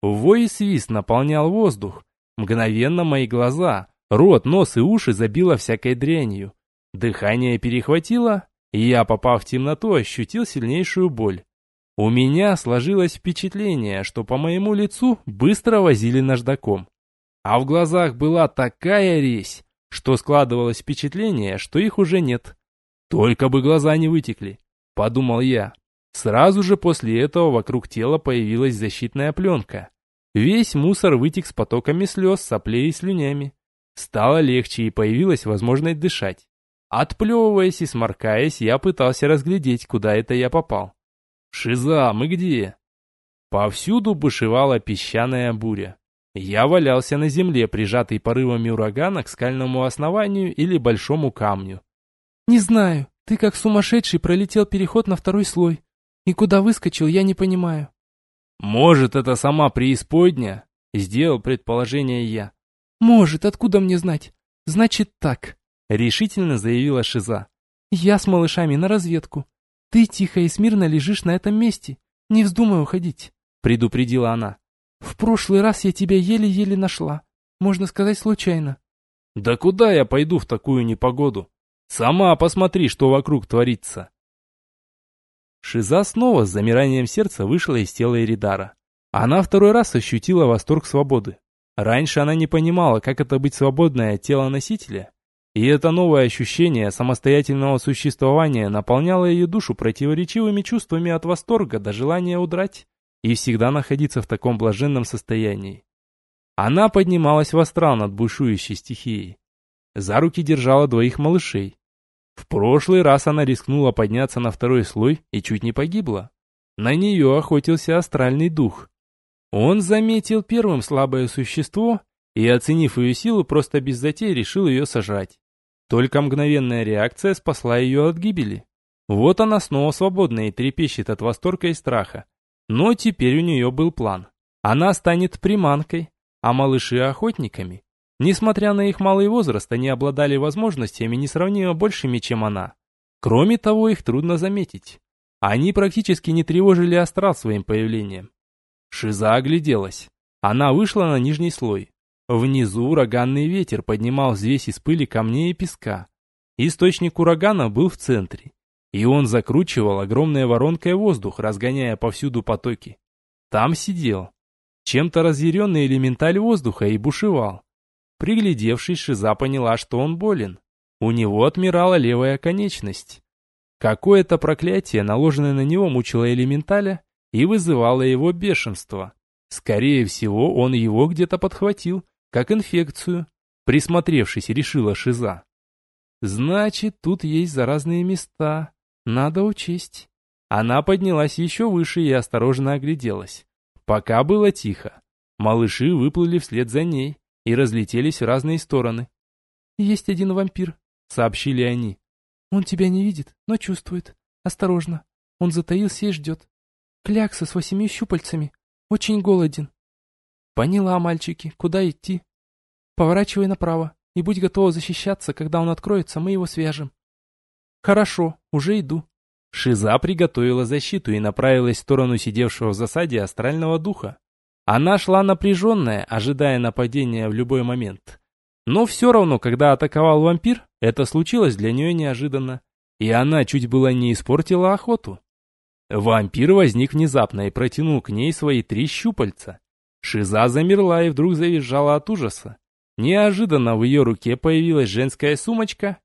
Вой и свист наполнял воздух. Мгновенно мои глаза, рот, нос и уши забило всякой дрянью. Дыхание перехватило, я, попав в темноту, ощутил сильнейшую боль. У меня сложилось впечатление, что по моему лицу быстро возили наждаком. А в глазах была такая резь, что складывалось впечатление, что их уже нет. Только бы глаза не вытекли, подумал я. Сразу же после этого вокруг тела появилась защитная пленка. Весь мусор вытек с потоками слез, соплей и слюнями. Стало легче и появилась возможность дышать. Отплевываясь и сморкаясь, я пытался разглядеть, куда это я попал. «Шиза, мы где?» Повсюду бушевала песчаная буря. Я валялся на земле, прижатый порывами урагана к скальному основанию или большому камню. «Не знаю, ты как сумасшедший пролетел переход на второй слой. И куда выскочил, я не понимаю. Может, это сама преисподня? Сделал предположение я. Может, откуда мне знать? Значит так, решительно заявила Шиза. Я с малышами на разведку. Ты тихо и смирно лежишь на этом месте. Не вздумай уходить, предупредила она. В прошлый раз я тебя еле-еле нашла. Можно сказать, случайно. Да куда я пойду в такую непогоду? Сама посмотри, что вокруг творится. Шиза снова с замиранием сердца вышла из тела Эридара. Она второй раз ощутила восторг свободы. Раньше она не понимала, как это быть свободной от тела носителя. И это новое ощущение самостоятельного существования наполняло ее душу противоречивыми чувствами от восторга до желания удрать и всегда находиться в таком блаженном состоянии. Она поднималась в астрал над бушующей стихией. За руки держала двоих малышей. В прошлый раз она рискнула подняться на второй слой и чуть не погибла. На нее охотился астральный дух. Он заметил первым слабое существо и, оценив ее силу, просто без затей решил ее сожрать. Только мгновенная реакция спасла ее от гибели. Вот она снова свободна и трепещет от восторга и страха. Но теперь у нее был план. Она станет приманкой, а малыши охотниками. Несмотря на их малый возраст, они обладали возможностями несравнимо большими, чем она. Кроме того, их трудно заметить. Они практически не тревожили астрал своим появлением. Шиза огляделась. Она вышла на нижний слой. Внизу ураганный ветер поднимал взвесь из пыли камней и песка. Источник урагана был в центре. И он закручивал огромной воронкой воздух, разгоняя повсюду потоки. Там сидел. Чем-то разъяренный элементаль воздуха и бушевал. Приглядевшись, Шиза поняла, что он болен. У него отмирала левая конечность. Какое-то проклятие, наложенное на него, мучило элементаля и вызывало его бешенство. Скорее всего, он его где-то подхватил, как инфекцию. Присмотревшись, решила Шиза. Значит, тут есть заразные места. Надо учесть. Она поднялась еще выше и осторожно огляделась. Пока было тихо. Малыши выплыли вслед за ней и разлетелись в разные стороны. «Есть один вампир», — сообщили они. «Он тебя не видит, но чувствует. Осторожно. Он затаился и ждет. Клякса с восемью щупальцами. Очень голоден». «Поняла, мальчики, куда идти?» «Поворачивай направо и будь готова защищаться, когда он откроется, мы его свяжем». «Хорошо, уже иду». Шиза приготовила защиту и направилась в сторону сидевшего в засаде астрального духа. Она шла напряженная, ожидая нападения в любой момент. Но все равно, когда атаковал вампир, это случилось для нее неожиданно, и она чуть было не испортила охоту. Вампир возник внезапно и протянул к ней свои три щупальца. Шиза замерла и вдруг завизжала от ужаса. Неожиданно в ее руке появилась женская сумочка,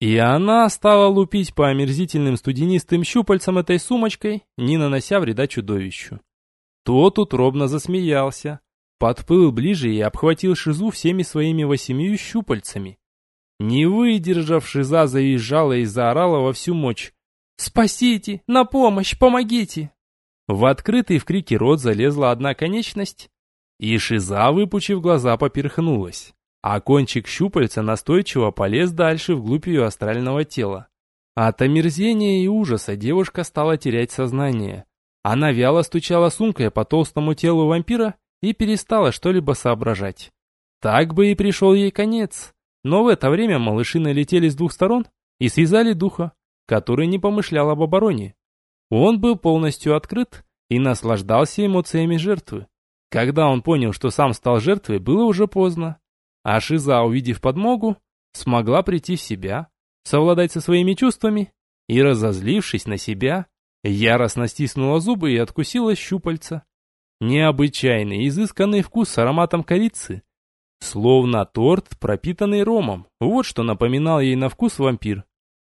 и она стала лупить по омерзительным студенистым щупальцам этой сумочкой, не нанося вреда чудовищу. Тот утробно засмеялся, подплыл ближе и обхватил Шизу всеми своими восемью щупальцами. Не выдержав, Шиза завизжала и заорала во всю мощь. «Спасите! На помощь! Помогите!» В открытый в крике рот залезла одна конечность, и Шиза, выпучив глаза, поперхнулась, а кончик щупальца настойчиво полез дальше вглубь ее астрального тела. От омерзения и ужаса девушка стала терять сознание. Она вяло стучала сумкой по толстому телу вампира и перестала что-либо соображать. Так бы и пришел ей конец. Но в это время малыши налетели с двух сторон и связали духа, который не помышлял об обороне. Он был полностью открыт и наслаждался эмоциями жертвы. Когда он понял, что сам стал жертвой, было уже поздно. А Шиза, увидев подмогу, смогла прийти в себя, совладать со своими чувствами и, разозлившись на себя, яростно стиснула зубы и откусила щупальца. Необычайный, изысканный вкус с ароматом корицы. Словно торт, пропитанный ромом. Вот что напоминал ей на вкус вампир.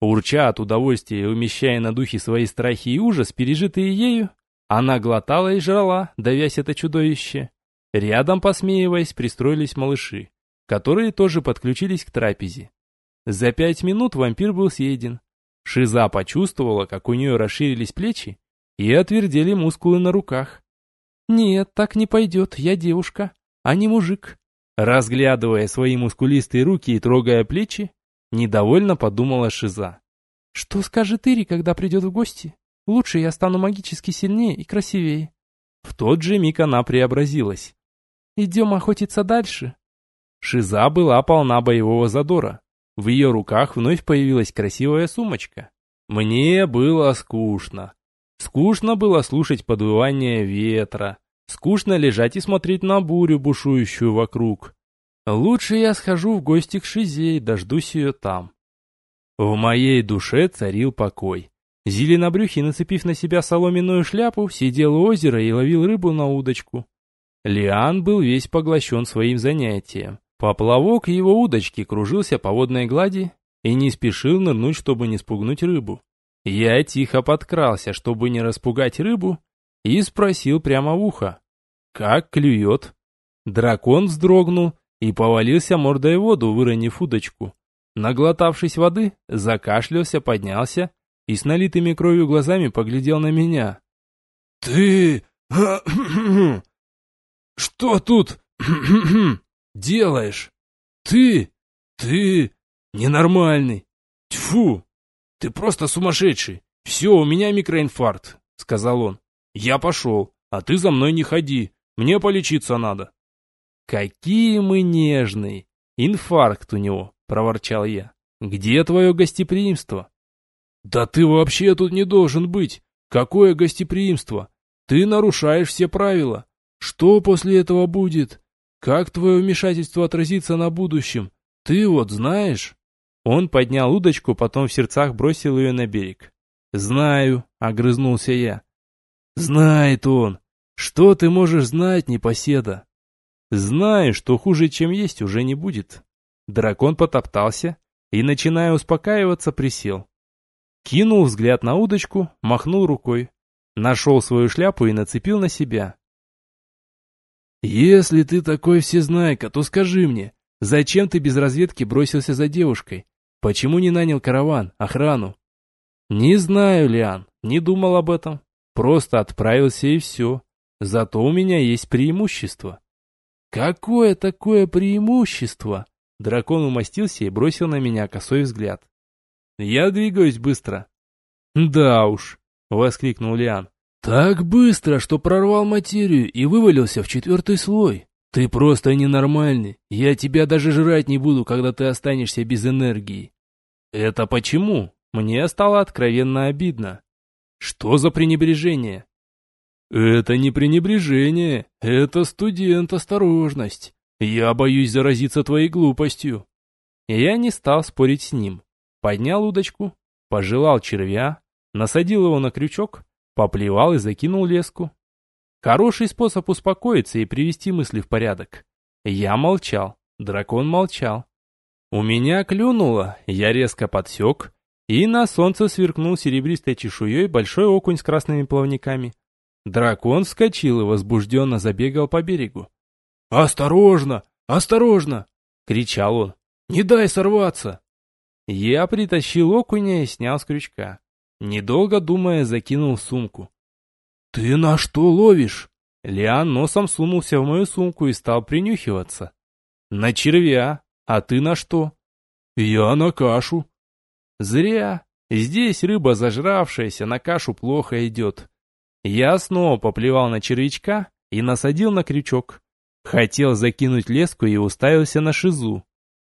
Урча от удовольствия и умещая на духе свои страхи и ужас, пережитые ею, она глотала и жрала, давясь это чудовище. Рядом, посмеиваясь, пристроились малыши, которые тоже подключились к трапезе. За пять минут вампир был съеден. Шиза почувствовала, как у нее расширились плечи и отвердели мускулы на руках. «Нет, так не пойдет, я девушка, а не мужик». Разглядывая свои мускулистые руки и трогая плечи, недовольно подумала Шиза. «Что скажет Ири, когда придет в гости? Лучше я стану магически сильнее и красивее». В тот же миг она преобразилась. «Идем охотиться дальше». Шиза была полна боевого задора. В ее руках вновь появилась красивая сумочка. Мне было скучно. Скучно было слушать подвывание ветра. Скучно лежать и смотреть на бурю, бушующую вокруг. Лучше я схожу в гости к Шизе и дождусь ее там. В моей душе царил покой. Зеленобрюхий, нацепив на себя соломенную шляпу, сидел у озера и ловил рыбу на удочку. Лиан был весь поглощен своим занятием. Поплавок его удочки кружился по водной глади и не спешил нырнуть, чтобы не спугнуть рыбу. Я тихо подкрался, чтобы не распугать рыбу, и спросил прямо в ухо. «Как клюет?» Дракон вздрогнул и повалился мордой в воду, выронив удочку. Наглотавшись воды, закашлялся, поднялся и с налитыми кровью глазами поглядел на меня. «Ты... что тут делаешь? Ты... ты... ненормальный. Тьфу!» «Ты просто сумасшедший! Все, у меня микроинфаркт», — сказал он. «Я пошел, а ты за мной не ходи, мне полечиться надо». «Какие мы нежные! Инфаркт у него!» — проворчал я. «Где твое гостеприимство?» «Да ты вообще тут не должен быть! Какое гостеприимство? Ты нарушаешь все правила. Что после этого будет? Как твое вмешательство отразится на будущем? Ты вот знаешь?» Он поднял удочку, потом в сердцах бросил ее на берег. «Знаю», — огрызнулся я. «Знает он. Что ты можешь знать, непоседа?» «Знаю, что хуже, чем есть, уже не будет». Дракон потоптался и, начиная успокаиваться, присел. Кинул взгляд на удочку, махнул рукой. Нашел свою шляпу и нацепил на себя. «Если ты такой всезнайка, то скажи мне, зачем ты без разведки бросился за девушкой? Почему не нанял караван, охрану? Не знаю, Лиан, не думал об этом. Просто отправился и все. Зато у меня есть преимущество. Какое такое преимущество? Дракон умостился и бросил на меня косой взгляд. Я двигаюсь быстро. Да уж, воскликнул Лиан. Так быстро, что прорвал материю и вывалился в четвертый слой. Ты просто ненормальный. Я тебя даже жрать не буду, когда ты останешься без энергии. Это почему? Мне стало откровенно обидно. Что за пренебрежение? Это не пренебрежение, это студент осторожность. Я боюсь заразиться твоей глупостью. Я не стал спорить с ним. Поднял удочку, пожелал червя, насадил его на крючок, поплевал и закинул леску. Хороший способ успокоиться и привести мысли в порядок. Я молчал, дракон молчал. У меня клюнуло, я резко подсек, и на солнце сверкнул серебристой чешуей большой окунь с красными плавниками. Дракон вскочил и возбужденно забегал по берегу. «Осторожно! Осторожно!» — кричал он. «Не дай сорваться!» Я притащил окуня и снял с крючка. Недолго думая, закинул сумку. «Ты на что ловишь?» Лиан носом сунулся в мою сумку и стал принюхиваться. «На червя. А ты на что?» «Я на кашу». «Зря. Здесь рыба зажравшаяся, на кашу плохо идет. Я снова поплевал на червячка и насадил на крючок. Хотел закинуть леску и уставился на шизу.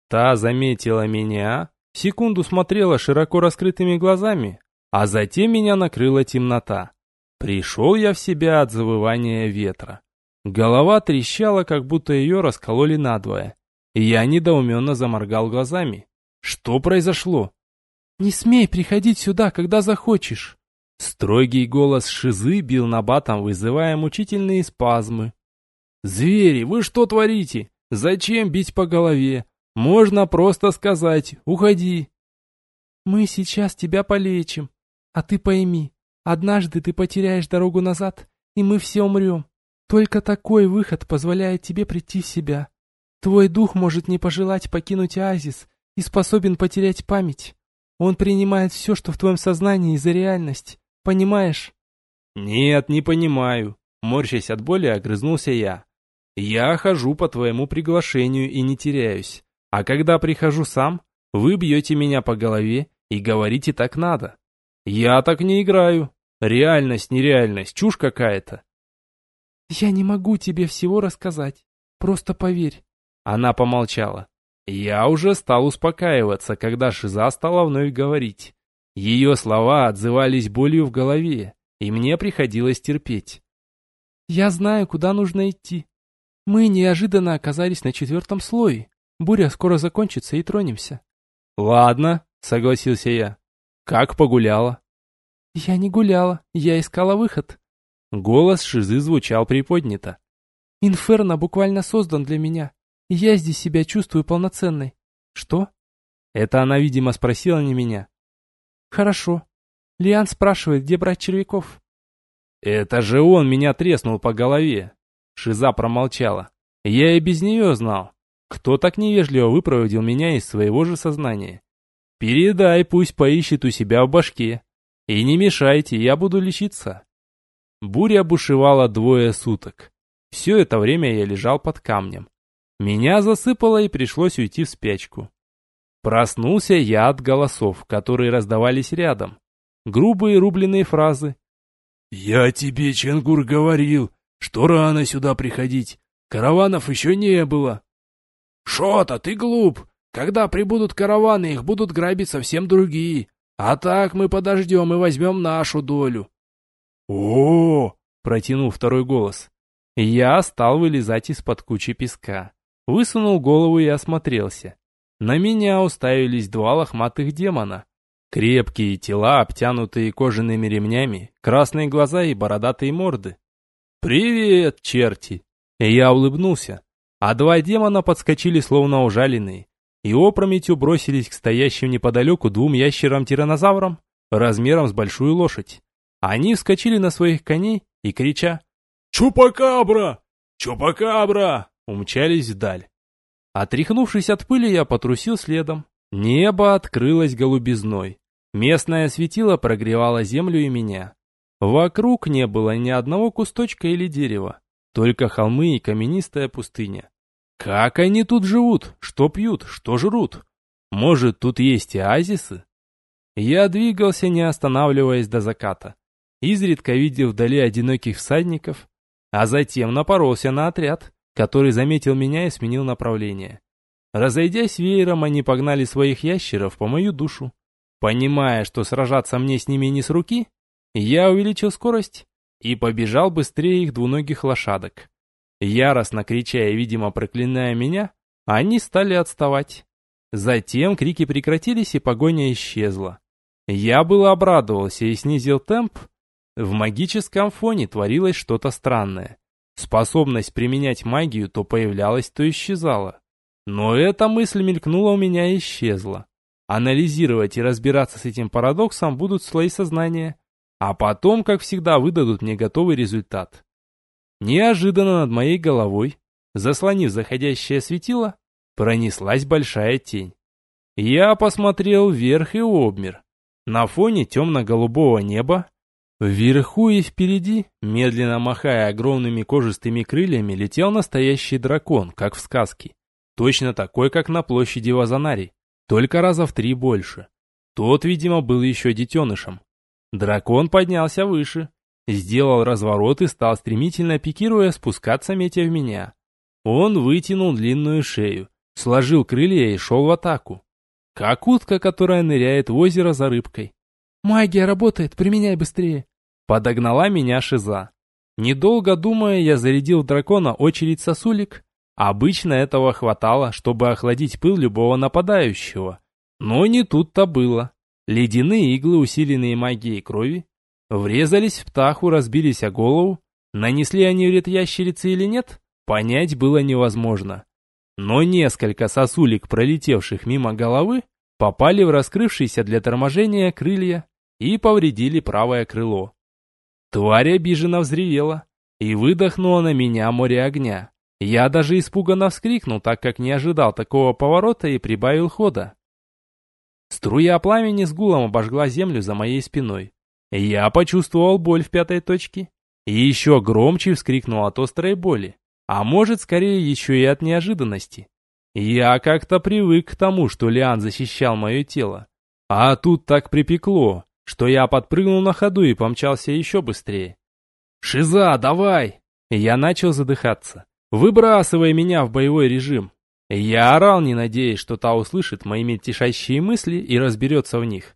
Та заметила меня, секунду смотрела широко раскрытыми глазами, а затем меня накрыла темнота. Пришел я в себя от завывания ветра. Голова трещала, как будто ее раскололи надвое. Я недоуменно заморгал глазами. Что произошло? «Не смей приходить сюда, когда захочешь!» Строгий голос Шизы бил на батом, вызывая мучительные спазмы. «Звери, вы что творите? Зачем бить по голове? Можно просто сказать «Уходи». «Мы сейчас тебя полечим. А ты пойми, однажды ты потеряешь дорогу назад, и мы все умрем. Только такой выход позволяет тебе прийти в себя. Твой дух может не пожелать покинуть оазис и способен потерять память. Он принимает все, что в твоем сознании, за реальность. Понимаешь? Нет, не понимаю. Морщась от боли, огрызнулся я. Я хожу по твоему приглашению и не теряюсь. А когда прихожу сам, вы бьете меня по голове и говорите так надо. Я так не играю. Реальность, нереальность, чушь какая-то. Я не могу тебе всего рассказать. Просто поверь. Она помолчала. Я уже стал успокаиваться, когда Шиза стала вновь говорить. Ее слова отзывались болью в голове, и мне приходилось терпеть. «Я знаю, куда нужно идти. Мы неожиданно оказались на четвертом слое. Буря скоро закончится и тронемся». «Ладно», — согласился я. «Как погуляла?» «Я не гуляла, я искала выход». Голос Шизы звучал приподнято. «Инферно буквально создан для меня. Я здесь себя чувствую полноценной». «Что?» Это она, видимо, спросила не меня. Хорошо. Лиан спрашивает, где брать червяков. Это же он меня треснул по голове. Шиза промолчала. Я и без нее знал. Кто так невежливо выпроводил меня из своего же сознания? Передай, пусть поищет у себя в башке. И не мешайте, я буду лечиться. Буря бушевала двое суток. Все это время я лежал под камнем. Меня засыпало и пришлось уйти в спячку. Проснулся я от голосов, которые раздавались рядом. Грубые рубленые фразы. «Я тебе, Ченгур, говорил, что рано сюда приходить. Караванов еще не было». «Шо-то, ты глуп. Когда прибудут караваны, их будут грабить совсем другие. А так мы подождем и возьмем нашу долю». «О!» — протянул второй голос. Я стал вылезать из-под кучи песка. Высунул голову и осмотрелся. На меня уставились два лохматых демона. Крепкие тела, обтянутые кожаными ремнями, красные глаза и бородатые морды. «Привет, черти!» Я улыбнулся, а два демона подскочили словно ужаленные и опрометью бросились к стоящим неподалеку двум ящерам-тиранозаврам размером с большую лошадь. Они вскочили на своих коней и, крича «Чупакабра! Чупакабра!» умчались вдаль. Отряхнувшись от пыли, я потрусил следом. Небо открылось голубизной. Местное светило прогревало землю и меня. Вокруг не было ни одного кусточка или дерева, только холмы и каменистая пустыня. Как они тут живут? Что пьют? Что жрут? Может, тут есть оазисы? Я двигался, не останавливаясь до заката. Изредка видел вдали одиноких всадников, а затем напоролся на отряд, который заметил меня и сменил направление. Разойдясь веером, они погнали своих ящеров по мою душу. Понимая, что сражаться мне с ними не с руки, я увеличил скорость и побежал быстрее их двуногих лошадок. Яростно крича и, видимо, проклиная меня, они стали отставать. Затем крики прекратились и погоня исчезла. Я было обрадовался и снизил темп. В магическом фоне творилось что-то странное. Способность применять магию то появлялась, то исчезала. Но эта мысль мелькнула у меня и исчезла. Анализировать и разбираться с этим парадоксом будут слои сознания, а потом, как всегда, выдадут мне готовый результат. Неожиданно над моей головой, заслонив заходящее светило, пронеслась большая тень. Я посмотрел вверх и обмер. На фоне темно-голубого неба, вверху и впереди, медленно махая огромными кожистыми крыльями, летел настоящий дракон, как в сказке. Точно такой, как на площади Вазанари, только раза в три больше. Тот, видимо, был еще детенышем. Дракон поднялся выше, сделал разворот и стал стремительно пикируя спускаться, метя в меня. Он вытянул длинную шею, сложил крылья и шел в атаку. Как утка, которая ныряет в озеро за рыбкой. «Магия работает, применяй быстрее!» Подогнала меня Шиза. Недолго думая, я зарядил дракона очередь сосулек. Обычно этого хватало, чтобы охладить пыл любого нападающего. Но не тут-то было. Ледяные иглы, усиленные магией крови, врезались в птаху, разбились о голову. Нанесли они вред ящерице или нет, понять было невозможно. Но несколько сосулек, пролетевших мимо головы, попали в раскрывшиеся для торможения крылья и повредили правое крыло. Тварь обиженно взревела и выдохнула на меня море огня. Я даже испуганно вскрикнул, так как не ожидал такого поворота и прибавил хода. Струя пламени с гулом обожгла землю за моей спиной. Я почувствовал боль в пятой точке и еще громче вскрикнул от острой боли а может, скорее еще и от неожиданности. Я как-то привык к тому, что Лиан защищал мое тело. А тут так припекло, что я подпрыгнул на ходу и помчался еще быстрее. «Шиза, давай!» Я начал задыхаться. «Выбрасывай меня в боевой режим!» Я орал, не надеясь, что та услышит мои мельтешащие мысли и разберется в них.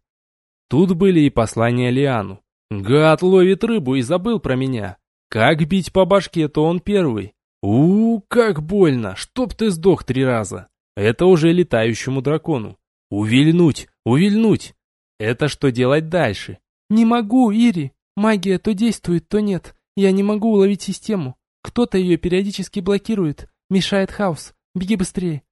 Тут были и послания Лиану. Гад ловит рыбу и забыл про меня. Как бить по башке, то он первый у, как больно! Чтоб ты сдох три раза! Это уже летающему дракону. Увильнуть! Увильнуть! Это что делать дальше? Не могу, Ири! Магия то действует, то нет. Я не могу уловить систему. Кто-то ее периодически блокирует. Мешает хаос. Беги быстрее.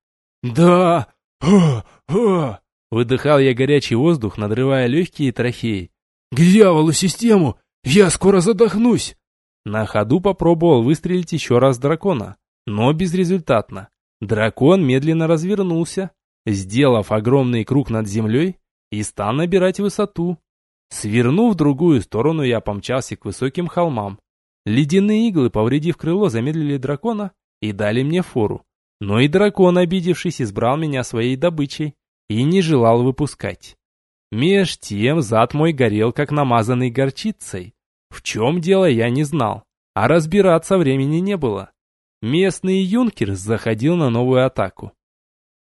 Да! Ха! Ха! Выдыхал я горячий воздух, надрывая легкие трахеи. К дьяволу систему! Я скоро задохнусь! На ходу попробовал выстрелить еще раз дракона, но безрезультатно. Дракон медленно развернулся, сделав огромный круг над землей и стал набирать высоту. Свернув в другую сторону, я помчался к высоким холмам. Ледяные иглы, повредив крыло, замедлили дракона и дали мне фору. Но и дракон, обидевшись, избрал меня своей добычей и не желал выпускать. Меж тем зад мой горел, как намазанный горчицей. В чем дело, я не знал, а разбираться времени не было. Местный юнкер заходил на новую атаку.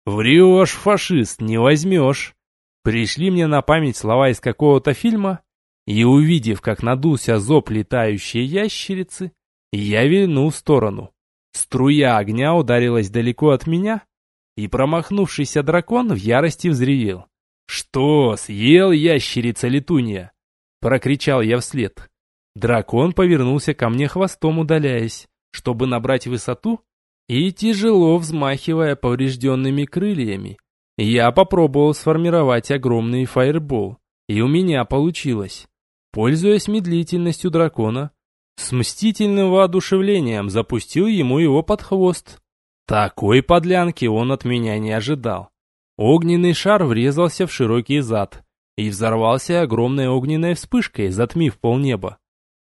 «Врешь, фашист, не возьмешь!» Пришли мне на память слова из какого-то фильма, и увидев, как надулся зоб летающей ящерицы, я вильнул в сторону. Струя огня ударилась далеко от меня, и промахнувшийся дракон в ярости взревел. «Что, съел ящерица-летунья?» Прокричал я вслед. Дракон повернулся ко мне хвостом, удаляясь, чтобы набрать высоту, и тяжело взмахивая поврежденными крыльями. Я попробовал сформировать огромный фаербол, и у меня получилось. Пользуясь медлительностью дракона, с мстительным воодушевлением запустил ему его под хвост. Такой подлянки он от меня не ожидал. Огненный шар врезался в широкий зад и взорвался огромной огненной вспышкой, затмив полнеба.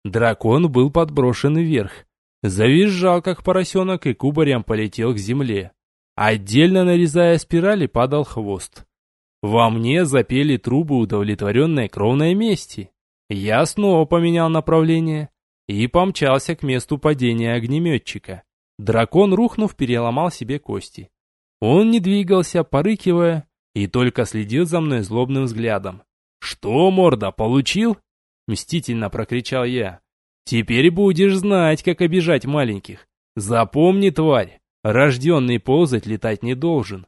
Дракон был подброшен вверх, завизжал как поросенок и кубарем полетел к земле. Отдельно нарезая спирали падал хвост. Во мне запели трубы удовлетворенной кровной мести. Я снова поменял направление и помчался к месту падения огнеметчика. Дракон, рухнув, переломал себе кости. Он не двигался, порыкивая, и только следил за мной злобным взглядом. «Что, морда, получил?» Мстительно прокричал я. «Теперь будешь знать, как обижать маленьких. Запомни, тварь, рожденный ползать летать не должен.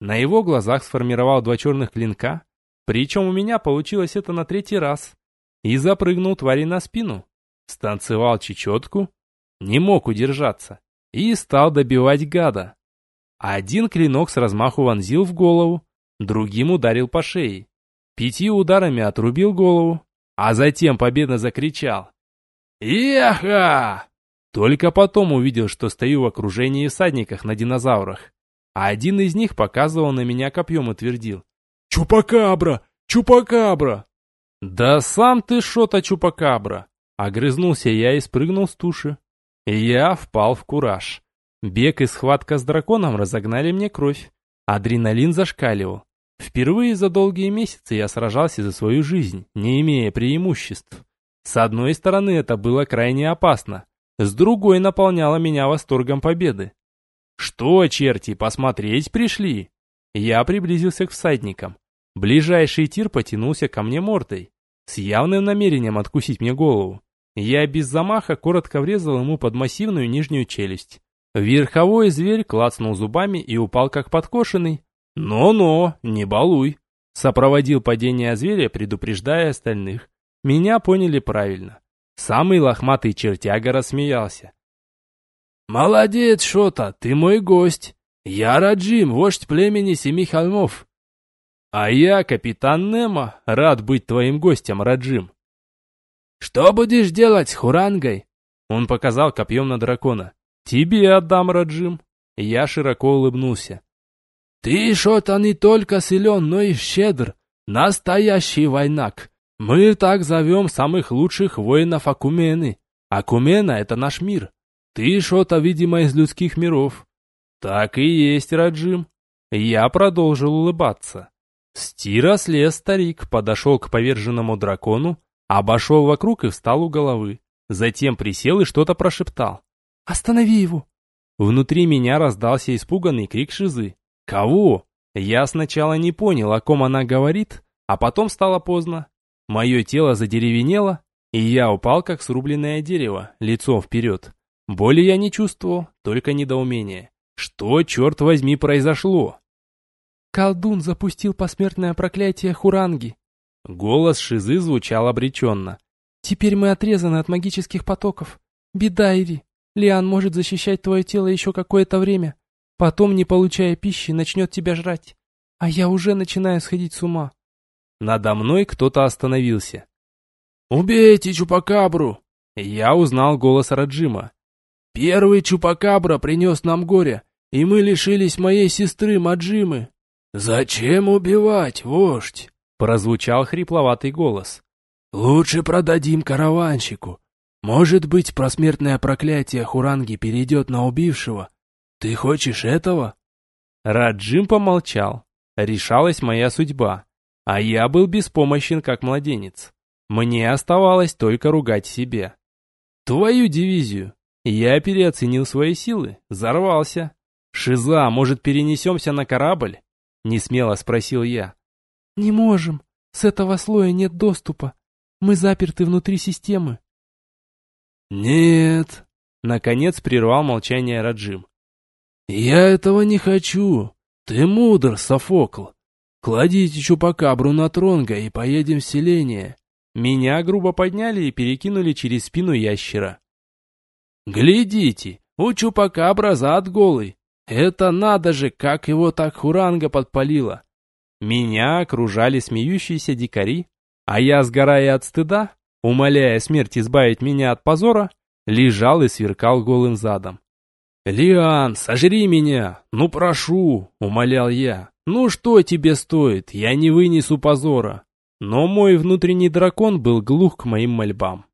На его глазах сформировал два черных клинка, причем у меня получилось это на третий раз. И запрыгнул твари на спину. Станцевал чечетку, не мог удержаться, и стал добивать гада. Один клинок с размаху вонзил в голову, другим ударил по шее. Пяти ударами отрубил голову, а затем победно закричал. «Еха!» Только потом увидел, что стою в окружении всадников на динозаврах. А один из них показывал на меня копьем и твердил. «Чупакабра! Чупакабра!» «Да сам ты шо-то чупакабра!» Огрызнулся я и спрыгнул с туши. Я впал в кураж. Бег и схватка с драконом разогнали мне кровь. Адреналин зашкаливал. Впервые за долгие месяцы я сражался за свою жизнь, не имея преимуществ. С одной стороны, это было крайне опасно, с другой наполняло меня восторгом победы. «Что, черти, посмотреть пришли?» Я приблизился к всадникам. Ближайший тир потянулся ко мне мордой, с явным намерением откусить мне голову. Я без замаха коротко врезал ему под массивную нижнюю челюсть. Верховой зверь клацнул зубами и упал как подкошенный. «Но-но, не балуй!» Сопроводил падение зверя, предупреждая остальных. Меня поняли правильно. Самый лохматый чертяга рассмеялся. «Молодец, Шота, ты мой гость. Я Раджим, вождь племени Семи Холмов». «А я, капитан Немо, рад быть твоим гостем, Раджим». «Что будешь делать с Хурангой?» Он показал копьем на дракона. «Тебе отдам, Раджим». Я широко улыбнулся. «Ты, Шота, не только силен, но и щедр. Настоящий войнак. Мы так зовем самых лучших воинов Акумены. Акумена — это наш мир. Ты что-то, видимо, из людских миров. Так и есть, Раджим. Я продолжил улыбаться. Стира слез старик, подошел к поверженному дракону, обошел вокруг и встал у головы. Затем присел и что-то прошептал. «Останови его!» Внутри меня раздался испуганный крик Шизы. «Кого?» Я сначала не понял, о ком она говорит, а потом стало поздно. Мое тело задеревенело, и я упал, как срубленное дерево, лицом вперед. Боли я не чувствовал, только недоумение. Что, черт возьми, произошло? Колдун запустил посмертное проклятие Хуранги. Голос Шизы звучал обреченно. Теперь мы отрезаны от магических потоков. Беда, Ири. Лиан может защищать твое тело еще какое-то время. Потом, не получая пищи, начнет тебя жрать. А я уже начинаю сходить с ума. Надо мной кто-то остановился. «Убейте Чупакабру!» Я узнал голос Раджима. «Первый Чупакабра принес нам горе, и мы лишились моей сестры Маджимы. Зачем убивать, вождь?» Прозвучал хрипловатый голос. «Лучше продадим караванщику. Может быть, просмертное проклятие Хуранги перейдет на убившего. Ты хочешь этого?» Раджим помолчал. Решалась моя судьба. А я был беспомощен, как младенец. Мне оставалось только ругать себе. Твою дивизию. Я переоценил свои силы, взорвался. «Шиза, может, перенесемся на корабль?» Несмело спросил я. «Не можем. С этого слоя нет доступа. Мы заперты внутри системы». «Нет», — наконец прервал молчание Раджим. «Я этого не хочу. Ты мудр, Софокл. «Кладите Чупакабру на Тронга и поедем в селение». Меня грубо подняли и перекинули через спину ящера. «Глядите, у Чупакабра зад голый. Это надо же, как его так хуранга подпалила!» Меня окружали смеющиеся дикари, а я, сгорая от стыда, умоляя смерть избавить меня от позора, лежал и сверкал голым задом. «Лиан, сожри меня! Ну прошу!» — умолял я. «Ну что тебе стоит? Я не вынесу позора». Но мой внутренний дракон был глух к моим мольбам.